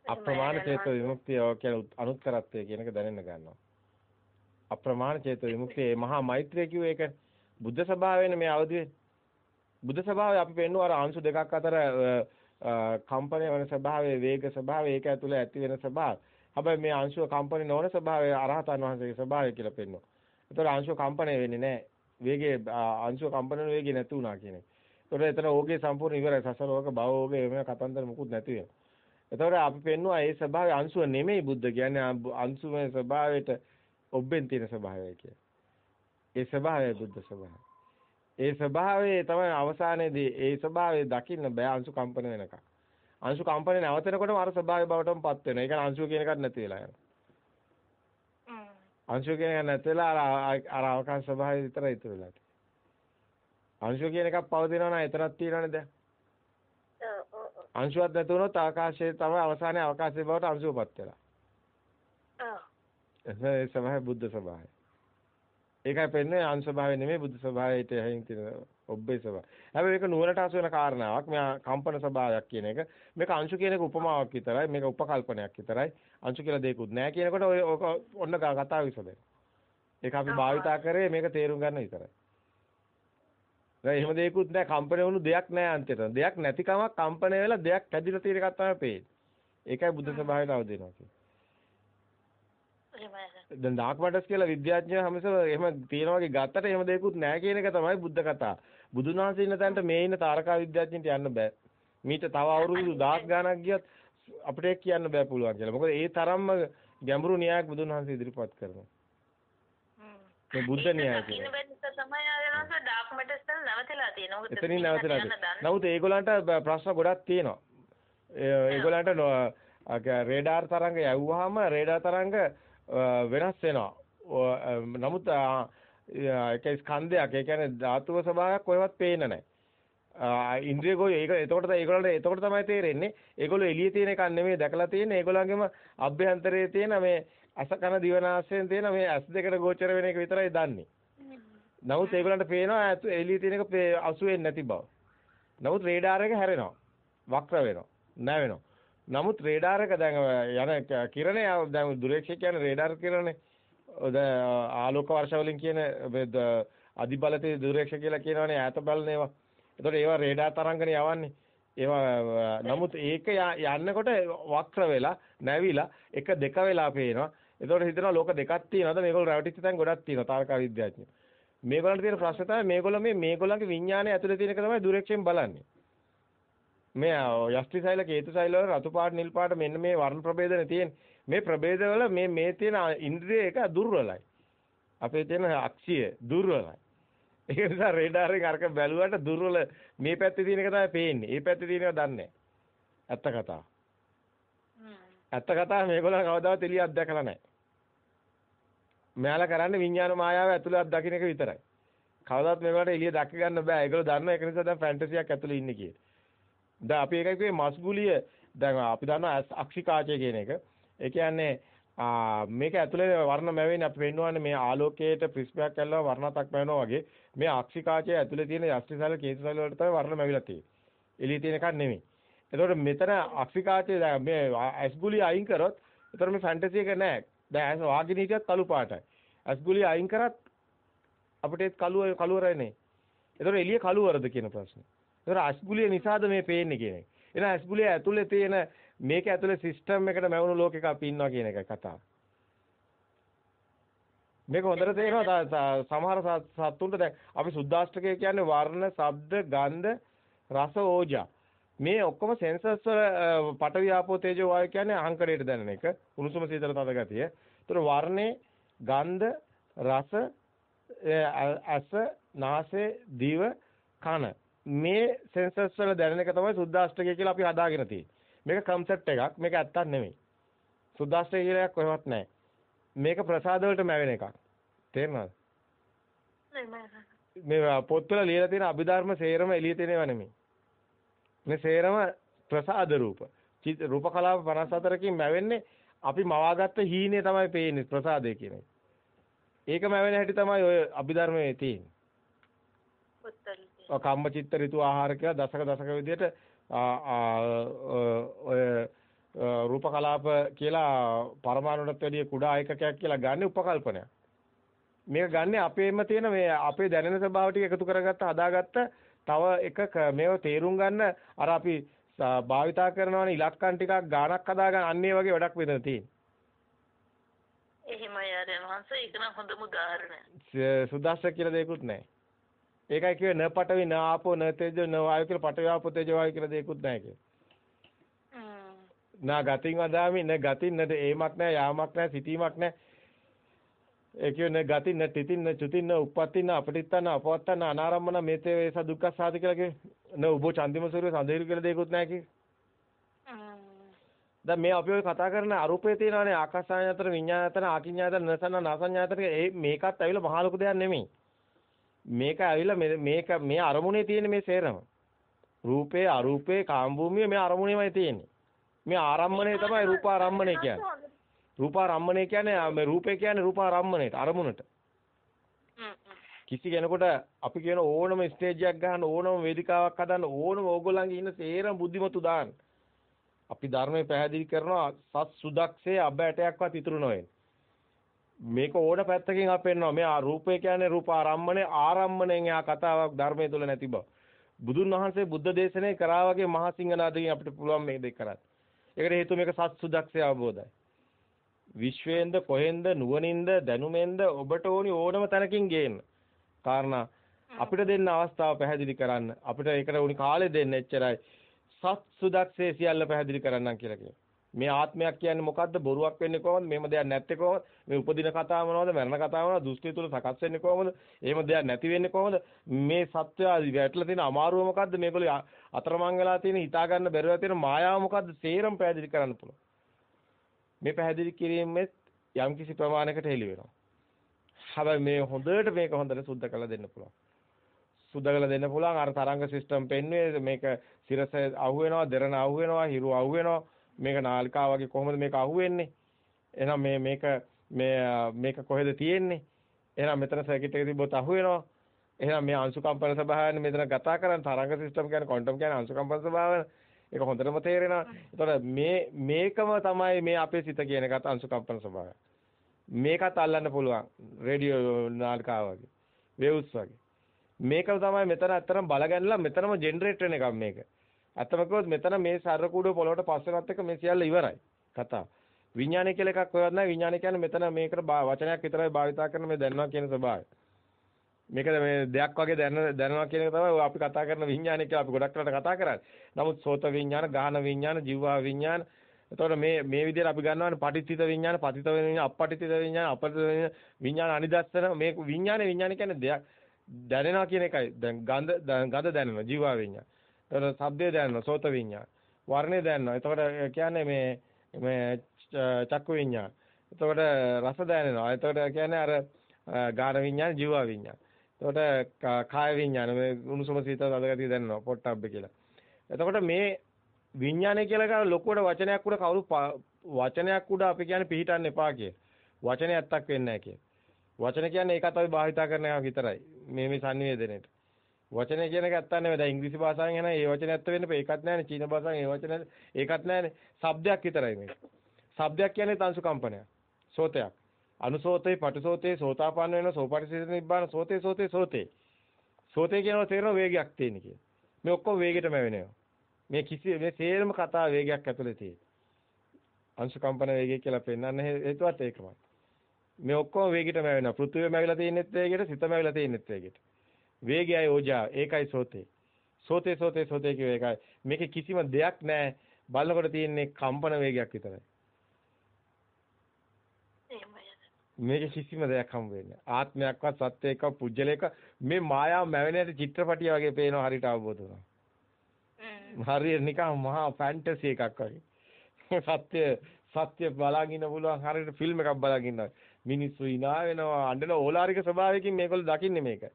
B: අප්‍රමාණ චේතෝ විමුක්තිය කියන අනුත්තරත්වය කියන එක දැනෙන්න ගන්නවා අප්‍රමාණ චේතෝ විමුක්තිය මහා මෛත්‍රිය කිව්වේ ඒක බුද්ධ ස්වභාවයෙන් මේ අවදි වෙන්නේ බුද්ධ ස්වභාවය අපි පෙන්නුව අර අංශු දෙකක් අතර කම්පණය වෙන ස්වභාවය වේග ස්වභාවය ඒක ඇතුලේ ඇති වෙන ස්වභාවය. හැබැයි මේ අංශුව කම්පණය නොවන ස්වභාවය අරහතන් වහන්සේගේ ස්වභාවය කියලා පෙන්වනවා. ඒතර අංශුව කම්පණය වෙන්නේ නැහැ. වේගයේ අංශුව කම්පණය වෙන වේගය නැති වුණා කියන එක. ඒතර එතන ඕගේ සම්පූර්ණ ඉවරයි. සසරෝග භවෝගේ වෙන කතන්දර මුකුත් නැති වෙනවා. ඒතකොට අපි පෙන්නවා ඒ ස්වභාවය අංශුව නෙමෙයි බුද්ධ කියන්නේ අංශුවේ ස්වභාවයට ඔබෙන් තියෙන ස්වභාවය කියන්නේ. ඒ ස්වභාවය බුද්ධ ස්වභාවය. ඒ ස්වභාවයේ තමයි අවසානයේදී ඒ ස්වභාවය දකින්න බෑ අංශු කම්පන වෙනකම්. අංශු කම්පන නැවතෙනකොටම අර ස්වභාවය බවටමපත් වෙනවා. ඒ කියන්නේ අංශු කියන එකක් නැති වෙලා යනවා. අංශු කියන එක නැති වෙලා අර අර අවකාශ ස්වභාවය විතරයි ඉතුරු වෙලා තියෙන්නේ. අංශු කියන එකක් පවතිනවා නම් එතරම් තියෙනවනේ දැන්. අංශුවක් නැති වුණොත් ආකාශයේ තමයි අවසානයේ අවකාශයේ බවට අංශුවපත් වෙලා. ඒ ස්වභාවය බුද්ධ ස්වභාවය. ඒකයි පෙන්නේ අංශ ස්වභාවය නෙමෙයි බුද්ධ ස්වභාවයට හැයින් තියෙන ඔබ්බේ ස්වභාවය. හැබැයි මේක නුවණට අසු වෙන කාරණාවක්. මෙයා කම්පන ස්වභාවයක් කියන එක. මේක අංශු කියන එක උපමාවක් විතරයි. මේක උපකල්පනයක් විතරයි. අංශු කියලා දෙයක්වත් නැහැ කියනකොට ඔය ඔන්න කතාව විසදෙන. ඒක අපි භාවිතා කරේ මේක තේරුම් ගන්න විතරයි. දැන් එහෙම දෙයක්වත් නැහැ. කම්පන වුණු දෙයක් නැහැ අන්තිමට. දෙයක් නැතිකමක් කම්පන වෙලා දෙයක් කැඩිලා තියෙන එකක් තමයි පේන්නේ. ඒකයි බුද්ධ ස්වභාවයට අවදිනවා කියන්නේ. දැන් ඩාර්ක් මැටර්ස් කියලා විද්‍යාඥයෝ හැමසෙම එහෙම තියෙන වගේ ගත්තට එහෙම දෙයක්වත් නැහැ කියන එක තමයි බුද්ධ කතාව. බුදුන් වහන්සේ ඉන්න තැනට මේ ඉන්න තාරකා විද්‍යාඥයන්ට යන්න බෑ. මීට තව අවුරුදු 10 ගාණක් ගියත් අපිට කියන්න බෑ පුළුවන් කියලා. මොකද ඒ තරම්ම ගැඹුරු න්‍යායක් බුදුන් වහන්සේ ඉදිරිපත් කරනවා. මේ බුද්ධ න්‍යාය කියන්නේ. එතනින් නැවතිලා තියෙනවා. නමුත් ඒගොල්ලන්ට ප්‍රශ්න ගොඩක් තියෙනවා. ඒගොල්ලන්ට රේඩාර් තරංග යවුවාම රේඩාර් තරංග වෙනස් වෙනවා. නමුත් ඒක ස්කන්ධයක්. ඒ කියන්නේ ධාතුව ස්වභාවයක් කොහෙවත් පේන්නේ නැහැ. ඉන්ද්‍රිය ගෝය ඒක එතකොට ඒගොල්ලන්ට එතකොට තමයි තේරෙන්නේ. ඒගොල්ලෝ එළියේ තියෙන එකක් නෙමෙයි දැකලා තියෙන්නේ. ඒගොල්ලන්ගේම අභ්‍යන්තරයේ තියෙන මේ අස කන දිවනාසයෙන් තියෙන මේ ඇස් දෙකට ගෝචර වෙන එක විතරයි දන්නේ. නමුත් ඒගොල්ලන්ට පේනවා එළියේ තියෙන එක අසු වෙන්නේ නැති බව. නමුත් රේඩාර එක හැරෙනවා. වක්‍ර වෙනවා. නැවෙනවා. නමුත් රේඩාර එක දැන් යන කිරණය දැන් දුරේක්ෂය කියන්නේ රේඩාර කිරණේ. ආලෝක වර්ෂ වලින් කියන අධිබලතේ දුරේක්ෂ කියලා කියනවනේ ඈත බලන ඒවා. එතකොට ඒවා රේඩාර් තරංගනේ යවන්නේ. ඒවා නමුත් ඒක යන්නකොට වක්‍ර වෙලා නැවිලා එක දෙක වෙලා පේනවා. එතකොට හිතනවා ලෝක දෙකක් තියෙනවද මේගොල්ලෝ රැවටිච්ච තැන් ගොඩක් තියෙනවා තාරකා විද්‍යාඥයෝ. මේගොල්ලන්ට තියෙන ප්‍රශ්න තමයි මේගොල්ලෝ මේ මේගොල්ලන්ගේ විඥානය ඇතුලේ තියෙන එක තමයි දුරේක්ෂයෙන් බලන්නේ. මේ යෂ්ටි සෛල කේතු සෛල වල රතු පාට නිල් පාට මෙන්න මේ වර්ණ ප්‍රභේදනේ තියෙන්නේ. මේ ප්‍රභේදවල මේ මේ තියෙන ඉන්ද්‍රිය එක දුර්වලයි. අපේ තියෙන අක්ෂිය දුර්වලයි. ඒ නිසා රේඩාරෙන් අරක බැලුවට දුර්වල මේ පැත්තේ තියෙන එක තමයි පේන්නේ. ඒ පැත්තේ තියෙනව දන්නේ ඇත්ත කතාව. ඇත්ත කතාව මේගොල්ලෝ කවදාවත් එළිය අත්දැකලා නැහැ. මෙයාලා කරන්නේ විඤ්ඤාණ මායාව ඇතුළේ අත්දකින්න එක විතරයි. කවදාවත් මේවට එළිය දැක ගන්න බෑ. ඒගොල්ලෝ දන්නවා ඒක නිසා දැන් ෆැන්ටසියක් ඇතුළේ ඉන්නේ කියලා. දැන් අපි එකයි කිව්වේ මස්ගුලිය දැන් අපි දන්නවා අක්ෂිකාචය කියන එක. ඒ කියන්නේ මේක ඇතුලේ වර්ණ මැවෙන්නේ අපි පෙන්වන්නේ මේ ආලෝකයට ප්‍රිස්මයක් ඇල්ලුවා වර්ණතක් මැවෙනවා වගේ මේ අක්ෂිකාචය ඇතුලේ තියෙන යෂ්ටිසල කේතුසල වලට තමයි වර්ණ මැවිලා තියෙන්නේ. එළියේ තියෙන එකක් නෙමෙයි. එතකොට මෙතන අක්ෂිකාචය මේ ඇස්ගුලිය අයින් කරොත් එතකොට මේ ෆැන්ටසි එක නෑ. දැන් ඇස් වාගෙන හිටියත් කළු පාටයි. ඇස්ගුලිය අයින් කරත් අපිට ඒත් කළුව කළුවරනේ. එතකොට එළිය කළුවරද කියන ප්‍රශ්නේ. එතකොට ඇස්ගුලිය නිසාද මේ පේන්නේ කියන එක. එහෙනම් ඇස්ගුලිය ඇතුලේ තියෙන මේක ඇතුලේ සිස්ටම් එකට මැවුණු ලෝකයක අපි ඉන්නවා කියන එකයි කතාව. මේක හොඳට තේරෙනවා සමහර සත්තුන්ට දැන් අපි සුද්දාෂ්ටකය කියන්නේ වර්ණ, ශබ්ද, ගන්ධ, රස, ඕජා. මේ ඔක්කොම සෙන්සර්ස් වල පටවිය ආපෝ තේජෝ වායු කියන්නේ අහංකඩයට දැනෙන එක. උණුසුම සීතල තද ගතිය. ඒතර වර්ණේ, ගන්ධ, රස, ඇස, නාසය, දිව, කන. මේ සෙන්සර්ස් වල දැනෙන එක තමයි සුද්දාෂ්ටකය කියලා අපි හදාගෙන තියෙන්නේ. මේක කන්සෙප්ට් එකක්. මේක ඇත්තක් නෙමෙයි. සුද්දාෂ්ටකය කියලා එකක් කොහෙවත් නැහැ. මේක ප්‍රසාද වලට මැවෙන එකක්. තේරෙනවද? මේ පොත්වල ලියලා තියෙන අභිධර්ම සේරම එළිය තියෙනව නෙමෙයි. මේ සේරම ප්‍රසාද රූප. රූප කලාප 54කින් මැවෙන්නේ අපි මවාගත්ත හීනේ තමයි පේන්නේ ප්‍රසාදය කියන එක. ඒක මැවෙන හැටි තමයි ඔය අභිධර්මයේ තියෙන්නේ. ඔය කම්ම චිත්ත ඍතු ආහාර කියලා දසක දසක විදිහට ඔය රූප කලාප කියලා පරමාණුකට වැඩිය කුඩා ඒකකයක් කියලා ගන්න උපකල්පනයක්. මේක ගන්න අපේම තියෙන මේ අපේ දැනෙන ස්වභාව ටික එකතු කරගත්ත හදාගත්ත තව එක මේව තේරුම් ගන්න අර අපි භාවිතා කරනවනේ ඉලක්කම් ටිකක් ගාණක් හදාගන්න අන්නේ වගේ වැඩක් වෙන තියෙන්නේ.
A: එහෙමයි ආරයන් වහන්සේ ඒක නම් හොඳම උදාහරණයක්.
B: සුදාස්ස කියලා දෙයක්වත් නැහැ. ඒකයි කිව්වේ න පටවි න ආපෝ න තේජෝ න වායු කියලා පටවි ආපෝ තේජෝ වායු කියලා දෙයක්වත් නැහැ කියලා. නා ගතින් වදාමි න ගතින් නද ඒමක් නැහැ යාමක් නැහැ සිටීමක් නැහැ. ඒ කියන්නේ ගතින් න තිතින් න චුතින් න උප්පත්තින අපටිත්තන අපවත්තන අනාරම්මන මේතේ වේස දුක්ඛ සාති කියලා කිව්වේ. න උබෝ චන්දිම සූර්ය සඳේරු කියලා දෙයක්වත් නැහැ කිව්වේ. දැන් මේ අපි ඔය කතා කරන අරූපේ තියෙනවානේ ආකාසායතන විඤ්ඤාණයතන ආකිඤ්ඤායතන නසන නාසඤ්ඤායතන මේකත් ඇවිල්ලා මහ ලොකු දෙයක් නෙමෙයි. මේක ඇවිල්ලා මේක මේ අරමුණේ තියෙන මේ සේරම. රූපේ අරූපේ කාම භූමිය මේ අරමුණේමයි තියෙන්නේ. මේ ආරම්මණය තමයි රූපාරම්මණය කියන්නේ. රූපාරම්මණය කියන්නේ මේ රූපේ කියන්නේ රූපාරම්මණයට අරමුණට. කිසි කෙනෙකුට අපි කියන ඕනම ස්ටේජ් එකක් ගන්න ඕනම වේදිකාවක් හදන්න ඕනම ඕගොල්ලන්ගේ ඉන්න සේරම බුද්ධිමතු දාන්න. අපි ධර්මයේ පැහැදිලි කරනවා සත් සුදක්සේ අබ ඇටයක්වත් ඉතුරු නොවේ. මේක ඕන පැත්තකින් අපෙන්නවා මේ රූපය කියන්නේ රූපාරම්මණය ආරම්මණයෙන් යා කතාවක් ධර්මයේ තුල නැති බව. බුදුන් වහන්සේ බුද්ධ දේශනේ කරා වගේ මහා සිංහනාදකින් අපිට පුළුවන් මේ දෙක කරන්න. ඒකට හේතුව මේක සත්සුදක්ෂය අවබෝධයි. විශ්වයෙන්ද කොහෙන්ද නුවණින්ද දැනුමෙන්ද ඔබට ඕනි ඕනම තැනකින් ගේන්න. කාරණා අපිට දෙන්න අවස්ථාව පැහැදිලි කරන්න. අපිට ඒකට උනි කාලෙ දෙන්න එච්චරයි. සත්සුදක්ෂය සියල්ල පැහැදිලි කරන්නම් කියලා කියනවා. මේ ආත්මයක් කියන්නේ මොකද්ද? බොරුවක් වෙන්නේ කොහොමද? මෙහෙම දෙයක් නැත්තේ කොහොමද? මේ උපදින කතාව මොනවද? මරණ කතාව මොනවද? දෘෂ්ටි තුල සකස් වෙන්නේ කොහොමද? එහෙම දෙයක් නැති වෙන්නේ කොහොමද? මේ සත්‍යය වැටලා තියෙන අමාරුව මොකද්ද? මේගොල්ලෝ අතරමං වෙලා තියෙන හිතා ගන්න බැරුව තියෙන මායාව මොකද්ද? සේරම පැහැදිලි කරන්න පුළුවන්. මේ පැහැදිලි කිරීමෙත් යම්කිසි ප්‍රමාණයකට හෙළි වෙනවා. හැබැයි මේ හොඳට මේක හොඳට සුද්ධ කරලා දෙන්න පුළුවන්. සුද්ධ කරලා දෙන්න පුළුවන්. අර තරංග සිස්ටම් පෙන්වුවේ මේක සිරස අහුවෙනවා දෙරණ අහුවෙනවා හිරු අහුවෙනවා. මේක නාලිකාව වගේ කොහොමද මේක අහුවෙන්නේ? එහෙනම් මේ මේක මේ මේක කොහෙද තියෙන්නේ? එහෙනම් මෙතන සර්කිට් එක තිබ්බොත් අහුවෙනවා. එහෙනම් මේ අංශු කම්පන ස්වභාවයන් මෙතන කතා කරන් තරංග සිස්ටම් කියන්නේ ක්වොන්ටම් කියන්නේ අංශු කම්පන ස්වභාවයන්. ඒක හොඳටම තේරෙනවා. ඒතකොට මේ මේකම තමයි මේ අපේ සිත කියන එකත් අංශු කම්පන ස්වභාවය. මේකත් අල්ලන්න පුළුවන් රේඩියෝ නාලිකාව වගේ. වේව්ස් වගේ. මේක තමයි මෙතන ඇත්තටම බලගන්නලා මෙතනම ජෙනරේට් වෙන එකක් මේක. ඇත්තම කිව්වොත් මෙතන මේ සර්ර කූඩුව පොළොවට පස්සෙවත් එක මේ සියල්ල ඉවරයි. කතාව. විඥානය කියලා එකක් හොයවත් නැහැ. විඥානය කියන්නේ මෙතන මේකට වචනයක් විතරයි භාවිතා කරන මේ දැනනවා කියන ස්වභාවය. මේක මේ දෙයක් වගේ දැන දැනනවා කියන එක තමයි අපි කතා කරන විඥානය කියලා අපි ගොඩක් කරලා කතා කරන්නේ. නමුත් සෝත විඥාන, ගාහන විඥාන, ජීවා විඥාන. එතකොට මේ මේ විදිහට අපි ගන්නවානේ පටිච්චිත විඥාන, පතිත විඥාන, අපපටිච්චිත විඥාන, අපපටිත විඥාන අනිදස්සන මේ විඥානේ විඥාන කියන්නේ දෙයක් දැනෙනවා කියන එකයි. දැන් ගඳ ගඳ දැනෙනවා ජීවා විඥාන. එතකොට ශබ්දය දැනෙනවා සෝත විඥාන. වර්ණය දැනෙනවා. එතකොට කියන්නේ මේ මේ චක්කු විඥාන. එතකොට රස දැනෙනවා. එතකොට කියන්නේ අර ගාන විඥාන, ජීවා විඥාන. එතකොට කාය විඥාන මේ උණුසුම සීතල අදගතිය දැනෙනවා පොට්ටබ්බ කියලා. එතකොට මේ විඥානය කියලා ගන්න ලොකුවට වචනයක් උඩ කවුරු වචනයක් උඩ අපි කියන්නේ පිළිටන්න එපා කිය. වචනය ඇත්තක් වෙන්නේ නැහැ කිය. වචන කියන්නේ ඒකත් අපි භාවිතා කරන එක විතරයි. මේ මේ sannivedanayට. වචනේ කියන එක ඇත්ත නෙමෙයි. දැන් ඉංග්‍රීසි භාෂාවෙන් එන ඒ වචනේ ඇත්ත වෙන්න බෑ. ඒකත් නැහැනේ. චීන භාෂාවෙන් ඒ වචනේ ඒකත් නැහැනේ. શબ્දයක් විතරයි මේක. શબ્දයක් කියන්නේ තංශු කම්පනයක්. සෝතයක්. අනුසෝතේ, පටිසෝතේ, සෝතාපන්න වෙන, සෝපටිසිත නිබ්බාන, සෝතේ, සෝතේ, සෝතේ. සෝතේ කියනවා තේරෙන වේගයක් තියෙන කියන. මේ ඔක්කොම වේගෙටම වෙනවා. මේ කිසි මේ තේරම කතා වේගයක් ඇතුලේ තියෙන. අංශු කම්පන වේගය කියලා පෙන්වන්න හේතුවත් ඒකමයි. මේ ඔක්කොම වේගෙටම වෙනවා. පෘථිවියම ඇවිල්ලා තියෙනෙත් වේගෙට, සිතම ඇවිල්ලා තියෙනෙත් වේගෙට. වේගයයි ඕජා ඒකයි සෝතේ. සෝතේ සෝතේ සෝතේ කියව එකයි. මේකේ කිසිම දෙයක් නැහැ. බලනකොට තියෙන්නේ කම්පන වේගයක් විතරයි. මේකේ කිසිම දෙයක් හම්බ වෙන්නේ ආත්මයක්වත් සත්‍යයක පුජ්‍යලයක මේ මායාව මැවෙන චිත්‍රපටිය වගේ පේනවා හරියට අවබෝධ වෙනවා. හරියට නිකන් මහා ෆැන්ටසි එකක් වගේ. සත්‍ය සත්‍ය බලාගෙන පුළුවන් හරියට ෆිල්ම් එකක් බලාගෙන මිනිස්සු hina වෙනවා අඬන ඕලාරික ස්වභාවයකින් මේගොල්ලෝ දකින්නේ මේක.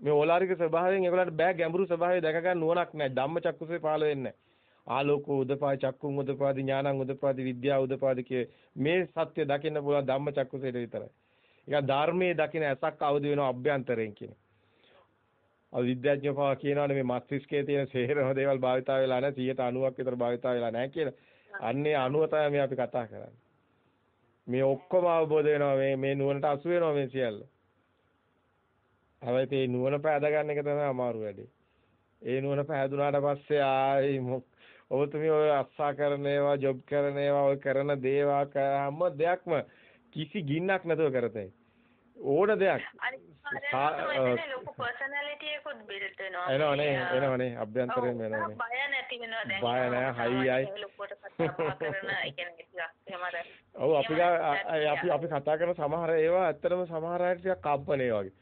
B: මේ ඕලාරික ස්වභාවයෙන් ඒගොල්ලන්ට බෑ ගැඹුරු ස්වභාවය දැක ගන්න නුවණක් නැහැ. ධම්මචක්කුසේ පහළ වෙන්නේ නැහැ. ආලෝකෝ උදපාදි චක්කුං උදපාදි ඥානං උදපාදි විද්‍යාව උදපාදි කිය මේ සත්‍ය දකින්න පුළුවන් ධම්මචක්කුසේට විතරයි. ඒක ධර්මයේ දකින්න ඇසක් අවදි වෙනවා අභ්‍යන්තරයෙන් කියන. අවිද්‍යාඥයෝ පවා කියනවානේ මේ මස්තිෂ්කයේ තියෙන සේරම දේවල් භාවිතා වෙලා නැහැ 90ක් විතර භාවිතා වෙලා නැහැ කියලා. අන්නේ 90 තමයි මේ අපි කතා කරන්නේ. මේ ඔක්කොම අවබෝධ වෙනවා මේ මේ නුවණට අසු වෙනවා මේ සියල්ල. හැබැයි මේ නුවණ පෑද ගන්න එක තමයි අමාරු වැඩේ. ඒ නුවණ පෑදුනාට පස්සේ ආයි ඔබතුමිය ඔය අස්සා කරන ඒවා, ජොබ් කරන ඒවා, ඔය කරන දේවා හැම දෙයක්ම කිසි ගින්නක් නැතුව කරතේ. ඕන දෙයක්.
A: ලොකු පර්සනැලිටි එකකුත් බිල්ඩ් වෙනවා.
B: එනවනේ එනවනේ අභ්‍යන්තරයෙන් එනවනේ.
A: බය නැති වෙනවා දැන්.
B: බය නෑ හයියයි.
A: ලොකුවට කතා කරන ඒ කියන්නේ
B: ඔව් අපි අපි අපි කතා කරන සමහර ඒවා ඇත්තටම සමහර අයට ටිකක් කම්පණේ වගේ.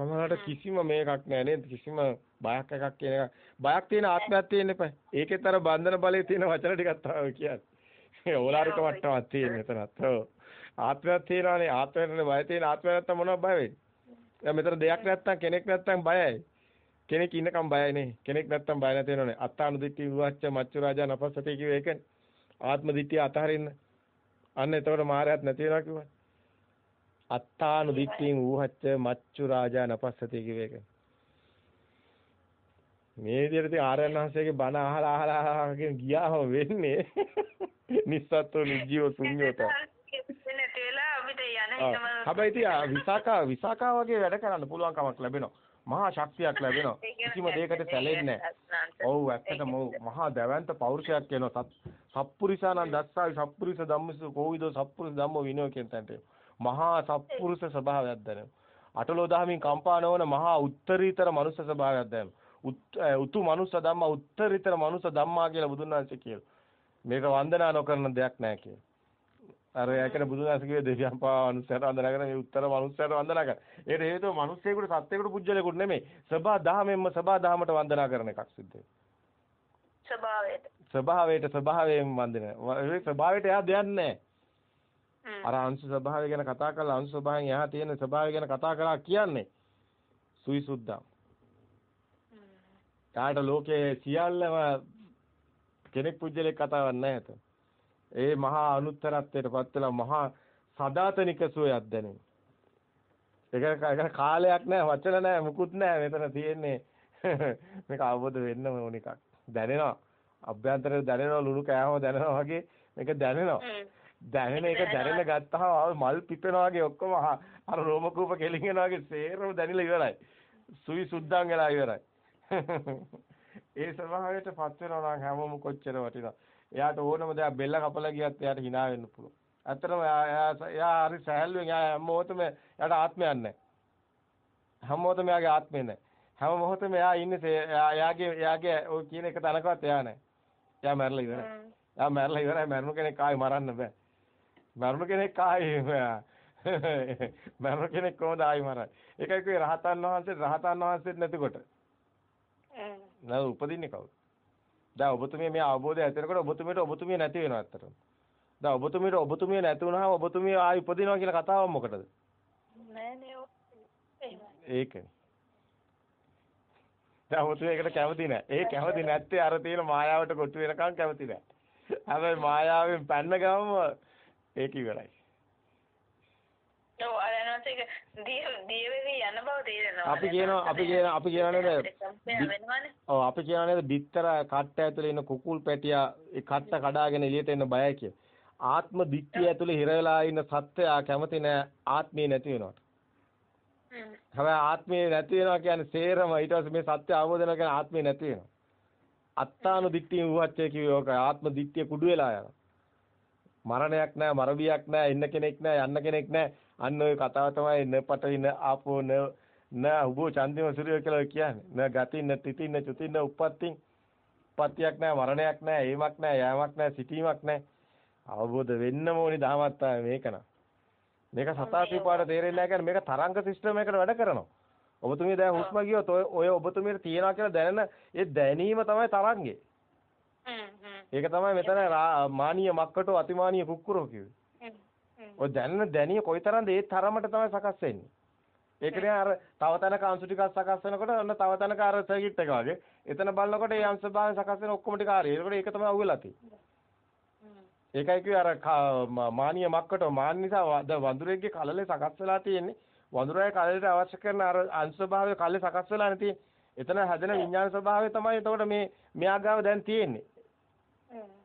B: සමහරට කිසිම මේකක් නෑ නේද කිසිම බයක් එකක් කියන එක බයක් තියෙන ආත්මයක් තියෙන්න එපා. ඒකෙත් අර බන්ධන බලයේ තියෙන වචන ටිකක් තමයි කියන්නේ. [laughs] ඕලාරික මට්ටමක් තියෙන එතනත්. ඔව්. ආත්මයක් තියෙනවානේ ආත්මයට බය තියෙන ආත්මයක් නැත්තම් මොනවද බය වෙන්නේ? මෙතන දෙයක් නැත්තම් කෙනෙක් නැත්තම් බයයි. කෙනෙක් ඉන්නකම් බයයි නේ. කෙනෙක් නැත්තම් බය නැති වෙනවනේ. අත්තානුදිට්ඨි විවච්ච මච්චු රාජා නපස්සති කිව්වේ ඒකනේ. ආත්ම දිට්ඨිය අතහරින්න. අන්න එතකොට මායයක් නැති වෙනවා කිව්වා. අත්තානුදිට්ඨින් ඌහච්ච මච්චු රාජා නපස්සති කිව්වේ ඒකනේ. මේ විදිහට ඉතින් ආර්යයන් වහන්සේගේ බණ අහලා අහලා අහලා ගියාම වෙන්නේ [laughs] නිස්සත්තු නිජීව ශුන්‍යත. හැබැයි ඉතින් විසාකා විසාකා වගේ වැඩ කරන්න පුළුවන් කමක් ලැබෙනවා. මහා ශක්තියක් ලැබෙනවා. කිසිම දෙයකට සැලෙන්නේ නැහැ. ඔව් ඇත්තටම මහා දවන්ත පෞරුෂයක් එනවා. සත්පුරිසානන් දස්සාවි සත්පුරිස ධම්මසු කෝවිදෝ සත්පුරිස ධම්මෝ විනෝ කියන තැනට. මහා සත්පුරුෂ ස්වභාවයක් දැනෙනවා. අටලෝ දහමින් කම්පා නොවන මහා උත්තරීතර මනුෂ්‍ය ස්වභාවයක් දැනෙනවා. උතු මනුස්ස ධම්මා උත්තරීතර මනුස්ස ධම්මා කියලා බුදුන් වහන්සේ කියනවා. මේක වන්දනා නොකරන දෙයක් නෑ කියලා. අර ඒකනේ බුදුන් වහන්සේ කිව්වේ දෙවියන් පා මනුස්සයන්ට වන්දනා කරන මේ උත්තර මනුස්සයන්ට වන්දනා කරන. ඒකට හේතුව මනුස්සයෙකුට සත්‍යයකට පුජ්‍යලයකට නෙමෙයි. සබා දහමෙන්ම සබා දහමට වන්දනා කරන එකක් සිද්ධ වෙනවා.
A: ස්වභාවයට.
B: ස්වභාවයට ස්වභාවයෙන් වන්දන. ඒ ස්වභාවයට එහා දෙයක් නැහැ. අර අංශ ස්වභාවය ගැන කතා කරලා අංශ ස්වභාවයෙන් එහා තියෙන ස්වභාවය ගැන කතා කරලා කියන්නේ සුවිසුද්ධා. කාට ලෝකයේ සියල්ලම කෙනෙක් පුජ්‍යලෙක් කතාවක් නැහැ ඒ මහා අනුත්තරත්වයට පත් වෙලා මහා සදාතනික සෝයක් දැනෙන. ඒක කාලයක් නැහැ වචන නැහැ මුකුත් නැහැ මෙතන තියෙන්නේ [laughs] මේක අවබෝධ වෙන්න ඕන එකක්. දැනෙනවා. අභ්‍යන්තරේ දැනෙනවා ලුණු කෑම දැනෙනවා වගේ මේක දැනෙනවා. දැනෙන එක දැනෙන ගත්තාම මල් පිපෙනවා වගේ ඔක්කොම අර රෝම කූප කෙලින් යනවා වගේ සේරම දැනිලා ඉවරයි. සුවි සුද්ධං වෙලා ඉවරයි. [laughs] ඒ ස්වභාවයට පත් වෙනවා නම් හැමෝම කොච්චර වටිනවා. එයාට ඕනම දෙයක් බෙල්ල කපලා ගියත් එයාට hina වෙන්න පුළුවන්. ඇත්තටම එයා හරි සහැල්ලුවෙන් එයා හැම මොහොතම එයාට ආත්මයක් නැහැ. හැම මොහොතම එයාගේ ආත්මේ නැහැ. හැම මොහොතම එයා ඉන්නේ එයාගේ එයාගේ ඔය කියන එක තනකවත් එයා නැහැ. එයා මැරලා ඉවරයි. එයා මැරලා ඉවරයි. මැරුණු කෙනෙක් ආයි මරන්න බෑ. මරුණු කෙනෙක් ආයි මරුණු කෙනෙක් කොහොමද ආයි මරන්නේ? ඒකයි කිව්වේ රහතන් වහන්සේ රහතන් වහන්සේත් නැතිකොට. නෑ උපදින්නේ කවුද? දැන් ඔබතුමිය මේ අවබෝධය ඇතිවෙනකොට ඔබතුමියට ඔබතුමිය නැති වෙනවා ඇත්තටම. දැන් ඔබතුමියට ඔබතුමිය නැති වුණාම ඔබතුමිය ආයි උපදිනවා කියලා කතාව මොකටද? ඒකනේ. දැන් ඔබතුමිය ඒකට කැමති නෑ. ඒ කැමති නැත්තේ අර තියෙන මායාවට කොටු වෙනකන් කැමති නෑ. හැබැයි මායාවෙන් පැන්න ගමම ඒක ඉවරයි.
A: ඔව් අර යනවාට දිය දිය වෙවි යන බව තේරෙනවා.
B: අපි කියනවා අපි කියන අපි කියනනේ ඔව් අපි කියනනේ බිත්තර කට්ට ඇතුලේ ඉන්න කුකුල් පැටියා ඒ කට්ට කඩාගෙන එළියට එන්න බයයි කිය. ආත්ම දික්තිය ඇතුලේ හිර වෙලා ඉන්න සත්‍යය කැමති නෑ ආත්මේ නැති වෙනවට. හැබැයි ආත්මේ නැති වෙනවා කියන්නේ සේරම ඊට පස්සේ මේ සත්‍ය අවබෝධ කරනවා කියන්නේ ආත්මේ නැති වෙනවා. අත්තානු දික්තිය වුවච්චේ කිව්වේ ඕක ආත්ම දික්තිය කුඩු වෙලා යනවා. මරණයක් නැහැ මරබියක් නැහැ ඉන්න කෙනෙක් නැහැ යන්න කෙනෙක් නැහැ අන්න ওই කතාව තමයි න පටින ආපෝ න න උබෝ චන්දිම සූර්ය කියලා කියන්නේ න ගතින් න තිතින් න චුතින් න උප්පත්තින් පත්‍යක් නැහැ මරණයක් නැහැ ඒමක් නැහැ යෑමක් නැහැ සිටීමක් නැහැ අවබෝධ වෙන්නම ඕනි දහමක් තමයි මේක න ะ මේක සතාපීපාට තේරෙන්නේ නැහැ කියන්නේ මේක තරංග සිස්ටම් එකකට වැඩ කරනවා ඔබතුමිය දැන් හුස්ම ගියොත් ඔය ඔබතුමියට තියනවා කියලා දැනෙන ඒ දැනීම තමයි තරංගේ ඒක තමයි මෙතන මානීය මක්කටෝ අතිමානීය කුක්කුරෝ කිව්වේ. ඔය දැනන දැනිය කොයිතරම්ද ඒ තරමට තමයි සකස් වෙන්නේ. ඒකනේ අර තව තැනක අංශු ටිකක් සකස් වෙනකොට ඔන්න තව තැනක අර සර්කිට් එක වගේ. එතන බලනකොට ඒ අංශ භාගය සකස් වෙන ඔක්කොම ටික හරි. ඒකට ඒක තමයි අහුවෙලා තියෙන්නේ. ඒකයි කිව්වේ අර මානීය මක්කටෝ මාන නිසා වඳුරෙක්ගේ කලලේ සකස් වෙලා තියෙන්නේ. වඳුරේ කලලේට අවශ්‍ය කරන අර අංශ භාගය කලලේ සකස් වෙලා නැති. එතන හැදෙන විඥාන ස්වභාවය තමයි එතකොට මේ මෙයා ගාව දැන් තියෙන්නේ.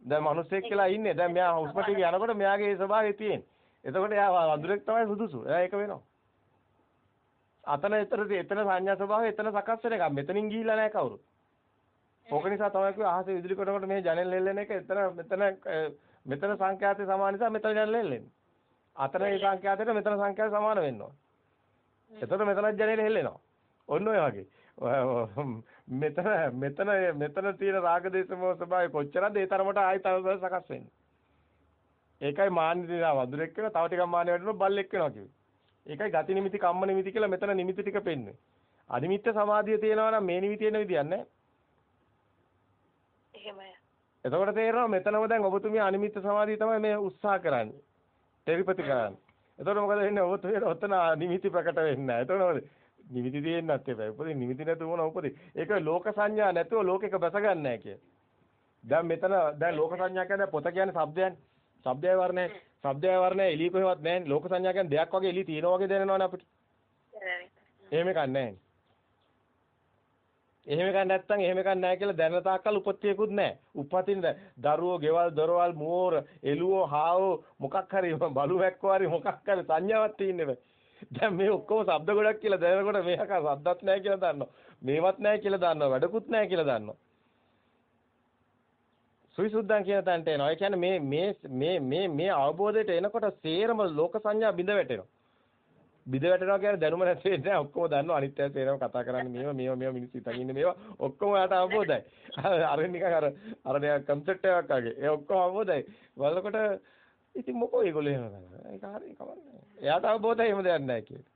B: දැන් මිනිස්සෙක් කියලා ඉන්නේ. දැන් මෙයා හුස්ම ටික යනකොට මෙයාගේ ඒ ස්වභාවය තියෙන්නේ. එතකොට එයා වඳුරෙක් තමයි සුදුසු. එයා ඒක වෙනවා. අතන එතන එතන සංඥා ස්වභාවය එතන සකස් වෙන එක. මෙතනින් ගිහිල්ලා නැහැ කවුරු. ඕක නිසා තමයි කිව්වේ අහසේ විදුලි කොටකොට මේ ජනෙල් හෙල්ලෙන එක එතන මෙතන මෙතන සංඛ්‍යාතේ සමාන නිසා මෙතන ජනෙල් හෙල්ලෙන්නේ. අතන ඒ සංඛ්‍යාතේට මෙතන සංඛ්‍යාත සමාන ඕන. එතකොට මෙතනත් ජනෙල් හෙල්ලෙනවා. ඔන්න ඔය වගේ. මෙතන මෙතන මෙතන තියෙන රාග දේශ මොහ ස්වභාවය කොච්චරද ඒ තරමට ආයි තව සකස් වෙන්නේ. ඒකයි මාන්නේ දිනා වදුරෙක් වෙනවා තව ටිකක් මාන්නේ වැඩිනොත් බල්ලෙක් වෙනවා කිව්වේ. ඒකයි ගති නිමිති කම්ම නිමිති කියලා මෙතන නිමිති ටික පෙන්වන්නේ. අනිමිත්ත සමාධිය තියෙනවා නම් මේ නිමිති එන විදියක් නැහැ.
A: එහෙමයි.
B: එතකොට තේරෙනවා මෙතනම දැන් ඔබතුමිය අනිමිත්ත සමාධිය තමයි මේ උත්සාහ කරන්නේ. ටෙලිපති කරන්නේ. එතකොට මොකද වෙන්නේ ඔබතුමියට ඔතන නිමිති ප්‍රකට වෙන්නේ නැහැ. එතකොට නිමිති තියෙන්නත් එපා. උපදින් නිමිති නැතුව මොන උපදින්. ඒක ලෝක සංඥා නැතුව ලෝකෙක බැස ගන්නෑ කිය. දැන් මෙතන දැන් ලෝක සංඥා කියන්නේ පොත කියන්නේ શબ્දයන්. શબ્දය වර්ණය. શબ્දය වර්ණය එළිය කොහෙවත් නැහැ. ලෝක සංඥා කියන්නේ දෙයක් වගේ එළිය තියෙනවා වගේ දැනෙනවනේ අපිට. එහෙම එකක් නැහැ. එහෙම එකක් නැත්තම් එහෙම එකක් නැහැ කියලා දැනන තාක්කල් උපත්තියකුත් නැහැ. උපතින් දරුවෝ, ගෙවල්, දොරවල්, මෝර, එළුවෝ, හාවෝ මොකක් හරි බලුවැක්කෝ හරි මොකක් හරි සංඥාවක් තියෙන්නේ. [laughs] දැන් මේ ඔක්කොම ශබ්ද ගොඩක් කියලා දැනනකොට මේක ශබ්දත් නැහැ කියලා දන්නවා. මේවත් නැහැ කියලා දන්නවා. වැඩකුත් නැහැ කියලා දන්නවා. සුවිසුද්ධං කියන තැනට එනවා. ඒ කියන්නේ මේ මේ මේ මේ මේ අවබෝධයට එනකොට සේරම ලෝක සංඥා බිඳ වැටෙනවා. බිඳ වැටෙනවා කියන්නේ දැනුම නැති වෙන්නේ නැහැ. ඔක්කොම දන්නවා. අනිත්‍යය සේරම කතා කරන්නේ මේව මේව මේව මිනිස්සු හිතන් ඉන්නේ මේවා ඔක්කොම යාට අවබෝධයි. අර නිකන් අර අර නිකන් කන්සෙප්ට් එකක් වගේ. ඒ ඔක්කොම අවබෝධයි. බලනකොට ඉතින් මොකෝ ඒගොල්ලෝ එහෙම කරන්නේ. ඒක හරිය කවන්නේ. එයාට අවබෝධයි එහෙම දෙයක් නැහැ කියලා.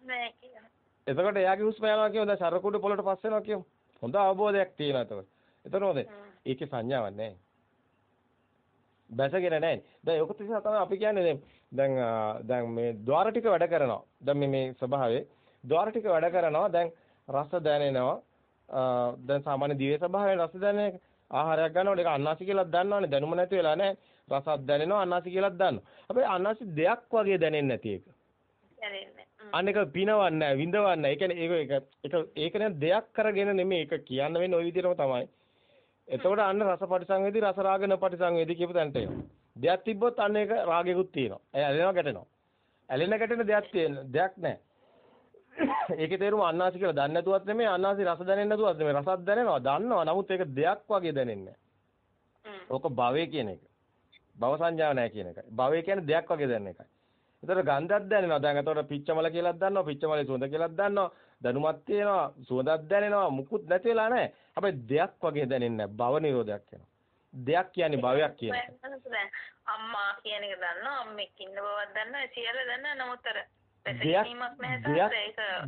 A: නෑ කියලා.
B: එතකොට එයාගේ හුස්ම යනවා කියමු දැන් සර කුඩු පොළොට පස් වෙනවා කියමු. හොඳ අවබෝධයක් තියෙනවා එතකොට. එතන හොඳයි. ඒකේ සංඥාවක් නැහැ. බැසගෙන නැහැ. දැන් ඒක නිසා තමයි අපි කියන්නේ දැන් දැන් මේ ద్వාර ටික වැඩ කරනවා. දැන් මේ මේ ස්වභාවයේ ద్వාර ටික වැඩ කරනවා. දැන් රස දැනෙනවා. දැන් සාමාන්‍ය දිවේ ස්වභාවයෙන් රස දැනෙන ආහාරයක් ගන්නකොට ඒක අන්නාසි කියලා දන්නවනේ. දැනුම නැති වෙලා නැහැ. රසක් දැනෙනවා අනාසි කියලාත් දන්නවා. හැබැයි අනාසි දෙයක් වගේ දැනෙන්නේ නැති එක.
A: දැනෙන්නේ.
B: අන්න එක පිනවන්නේ නැහැ, විඳවන්නේ නැහැ. ඒ කියන්නේ ඒක ඒක ඒක නේ දෙයක් කරගෙන නෙමෙයි ඒක කියන්න වෙන්නේ ওই විදිහටම තමයි. එතකොට අන්න රස පරිසංවේදී රස රාග න පරිසංවේදී කියපු තැනට එනවා. දෙයක් තිබ්බොත් අන්න ඒක රාගෙකුත් තියෙනවා. ඒ ඇලෙනවා ගැටෙනවා. ඇලෙන ගැටෙන දෙයක් තියෙන දෙයක් නැහැ. ඒකේ තේරුම අන්නාසි කියලා දන්නේ නැතුවත් නෙමෙයි අන්නාසි රස දැනෙන්නේ නැතුවත් නෙමෙයි රසත් දැනෙනවා දන්නවා නමුත් ඒක දෙයක් වගේ දැනෙන්නේ නැහැ. ඕක භවය කියන එක. භව සංඥාව නැහැ කියන එකයි. භවය කියන්නේ දෙයක් වගේ දැනෙන එකයි. ඒතර ගන්ධයක් දැනෙනවා. දැන් එතකොට පිච්චමල කියලාත් දන්නවා, පිච්චමලේ සුවඳ කියලාත් දන්නවා. දැනුමක් තියෙනවා, සුවඳක් දැනෙනවා, මුකුත් නැති වෙලා නැහැ. හැබැයි දෙයක් වගේ දැනෙන්නේ නැහැ. භව නිරෝධයක් වෙනවා. දෙයක් කියන්නේ භවයක් කියන එක.
A: අම්මා කියන එක දන්නවා, අම්මෙක් ඉන්න බවක් දන්නවා, සියල්ල දන්නවා. නමුත් අර
B: දෙයක්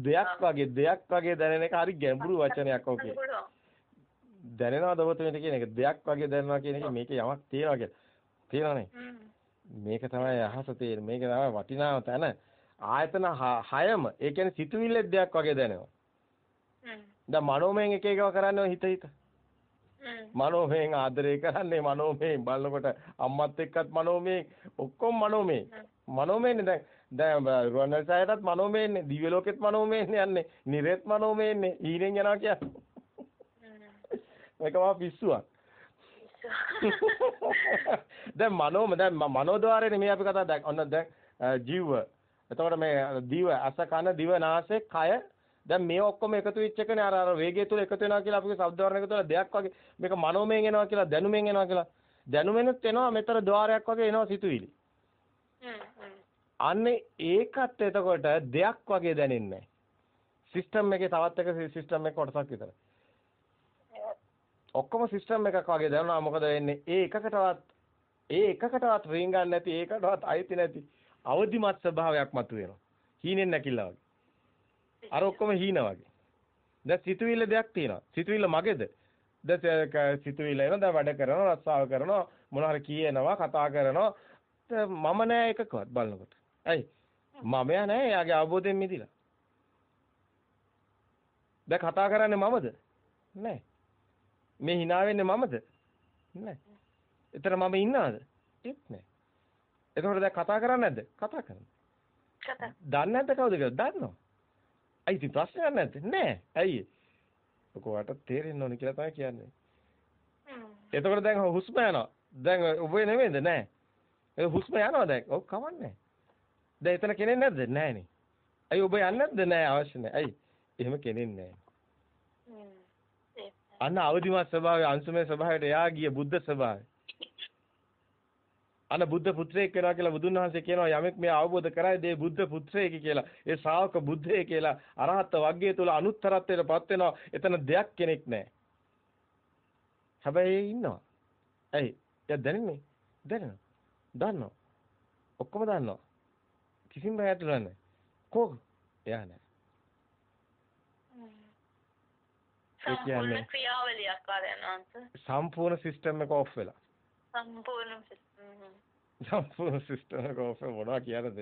B: දෙයක් වගේ දෙයක් වගේ දැනෙන එක හරි ගැඹුරු වචනයක් ඔකේ. දැනෙනවද ඔබතුමීට කියන එක දෙයක් වගේ දැනනවා කියන එක මේකේ යමක් තියෙනවා කියලා. තියෙනවනේ. මේක තමයි අහස තියෙන. මේක තමයි වටිනාම තැන. ආයතන හයම ඒ කියන්නේ සිතුවිල්ල දෙයක් වගේ දැනෙනවා. දැන් මනෝමයෙන් එක එකව කරන්නේ හිත හිත. මනෝමයෙන් ආදරය කරන්නේ මනෝමයෙන් බලනකොට අම්මත් එක්කත් මනෝමයෙන් ඔක්කොම මනෝමයෙන්. මනෝමයෙන්නේ දැන් දැන් රුවන්වැලිසෑයටත් මනෝමයෙන්නේ දිව්‍ය ලෝකෙත් මනෝමයෙන්නේ යන්නේ. නිරෙත් මනෝමයෙන්නේ. ඊරෙන් යනවා කියන්නේ. මේකම පිස්සුවක්. [laughs] දැන් මනෝම දැන් මනෝද්වාරේනේ මේ අපි කතා දැන් ඔන්න දැන් ජීව. එතකොට මේ දිව අස කන දිව නාසය කය දැන් මේ ඔක්කොම එකතු වෙච්ච එකනේ අර අර වේගය තුල එකතු වෙනවා කියලා අපි ශබ්ද වර්ණ එකතු වෙලා දෙයක් වගේ මේක මනෝමයෙන් එනවා කියලා දැනුමෙන් එනවා කියලා දැනුමෙනුත් එනවා මෙතර ద్వාරයක් වගේ එනවා සිතුවිලි. අන්නේ ඒකත් එතකොට දෙයක් වගේ දැනෙන්නේ සිස්ටම් එකේ තවත් එක සිස්ටම් එක කොටසක් විතර. ඔක්කොම සිස්ටම් එකක් වගේ දැනුණා. මොකද වෙන්නේ? ඒ එකකටවත් ඒ එකකටවත් රින්ගන්නේ නැති ඒකටවත් අයිති නැති අවදිමත් ස්වභාවයක් මතුවෙනවා. හීනෙන් නැකිලා වගේ. අර ඔක්කොම හීන වගේ. දැන් සිතුවිල්ල දෙයක් තියෙනවා. සිතුවිල්ල මගේද? දැන් සිතුවිල්ල එනවා. දැන් වැඩ කරනවා රස්සාව කරනවා මොනවා හරි කියනවා කතා කරනවා. මම නෑ එකකවත් බලනකොට. ඇයි? මමයා නෑ. එයාගේ අවබෝධයෙන් මිදිලා. දැන් කතා කරන්නේ මමද? නෑ. මේ hina වෙන්නේ මමද? නෑ. එතන මම ඉන්නවද? ඒත් නෑ. එතකොට දැන් කතා කරන්නේ නැද්ද? කතා කරනවා.
A: කතා.
B: දන්නේ නැද්ද කවුද කියලා? දන්නවා. අයි ඉතින් ප්‍රශ්නයක් නැද්ද? නෑ. ඇයි? ඔකවට තේරෙන්න ඕනේ කියලා තමයි කියන්නේ. එතකොට දැන් හුස්ම යනවා. දැන් ඔබ නෙමෙයිද? නෑ. ඒ හුස්ම යනවා දැන්. ඔව් කවන්නේ. දැන් එතන කෙනෙක් නැද්ද? නෑනේ. ඇයි ඔබ යන්නේ නැද්ද? නෑ අවශ්‍ය නෑ. ඇයි? එහෙම කෙනෙක් නෑ. අන්න අවදිමත් ස්වභාවය අංශමය ස්වභාවයට එයා ගිය බුද්ධ ස්වභාවය. අන්න බුද්ධ පුත්‍රයෙක් වෙනවා කියලා බුදුන් වහන්සේ කියනවා යමෙක් මේ අවබෝධ කරයිද ඒ බුද්ධ පුත්‍රයෙක් කියලා. ඒ ශ්‍රාවක බුද්ධයෙ කියලා අරහත් වග්ගය තුල අනුත්තරත්වයටපත් වෙනවා. එතන දෙයක් කෙනෙක් නැහැ. හැබැයි ඉන්නවා. ඇයි? එයා දැනෙන්නේ? දැනෙනවා. දන්නවා. ඔක්කොම දන්නවා. කිසිම බයක් නැහැ. කොහොම? එයා නැහැ. ඒ කියන්නේ
A: ක්‍රියාවලියක් ආරයන්වන්ස
B: සම්පූර්ණ සිස්ටම් එක ඔෆ් වෙලා.
A: සම්පූර්ණ
B: සම්පූර්ණ සිස්ටම් එක ඔෆ් මොනවා කියනද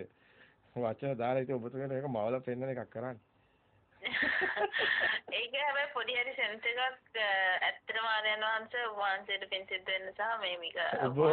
B: වචන දාලා ඉතින් ඔබතුමීට මේක මවලා පෙන්නන එකක් කරන්නේ. [laughs]
A: ඒක හැබැයි පොඩි හරි සෙන්ස් එකක් ඇත්තටම ආරයන්වන්ස වහන්සේට පින් සිද්ධ වෙන්න සහ මේ මේක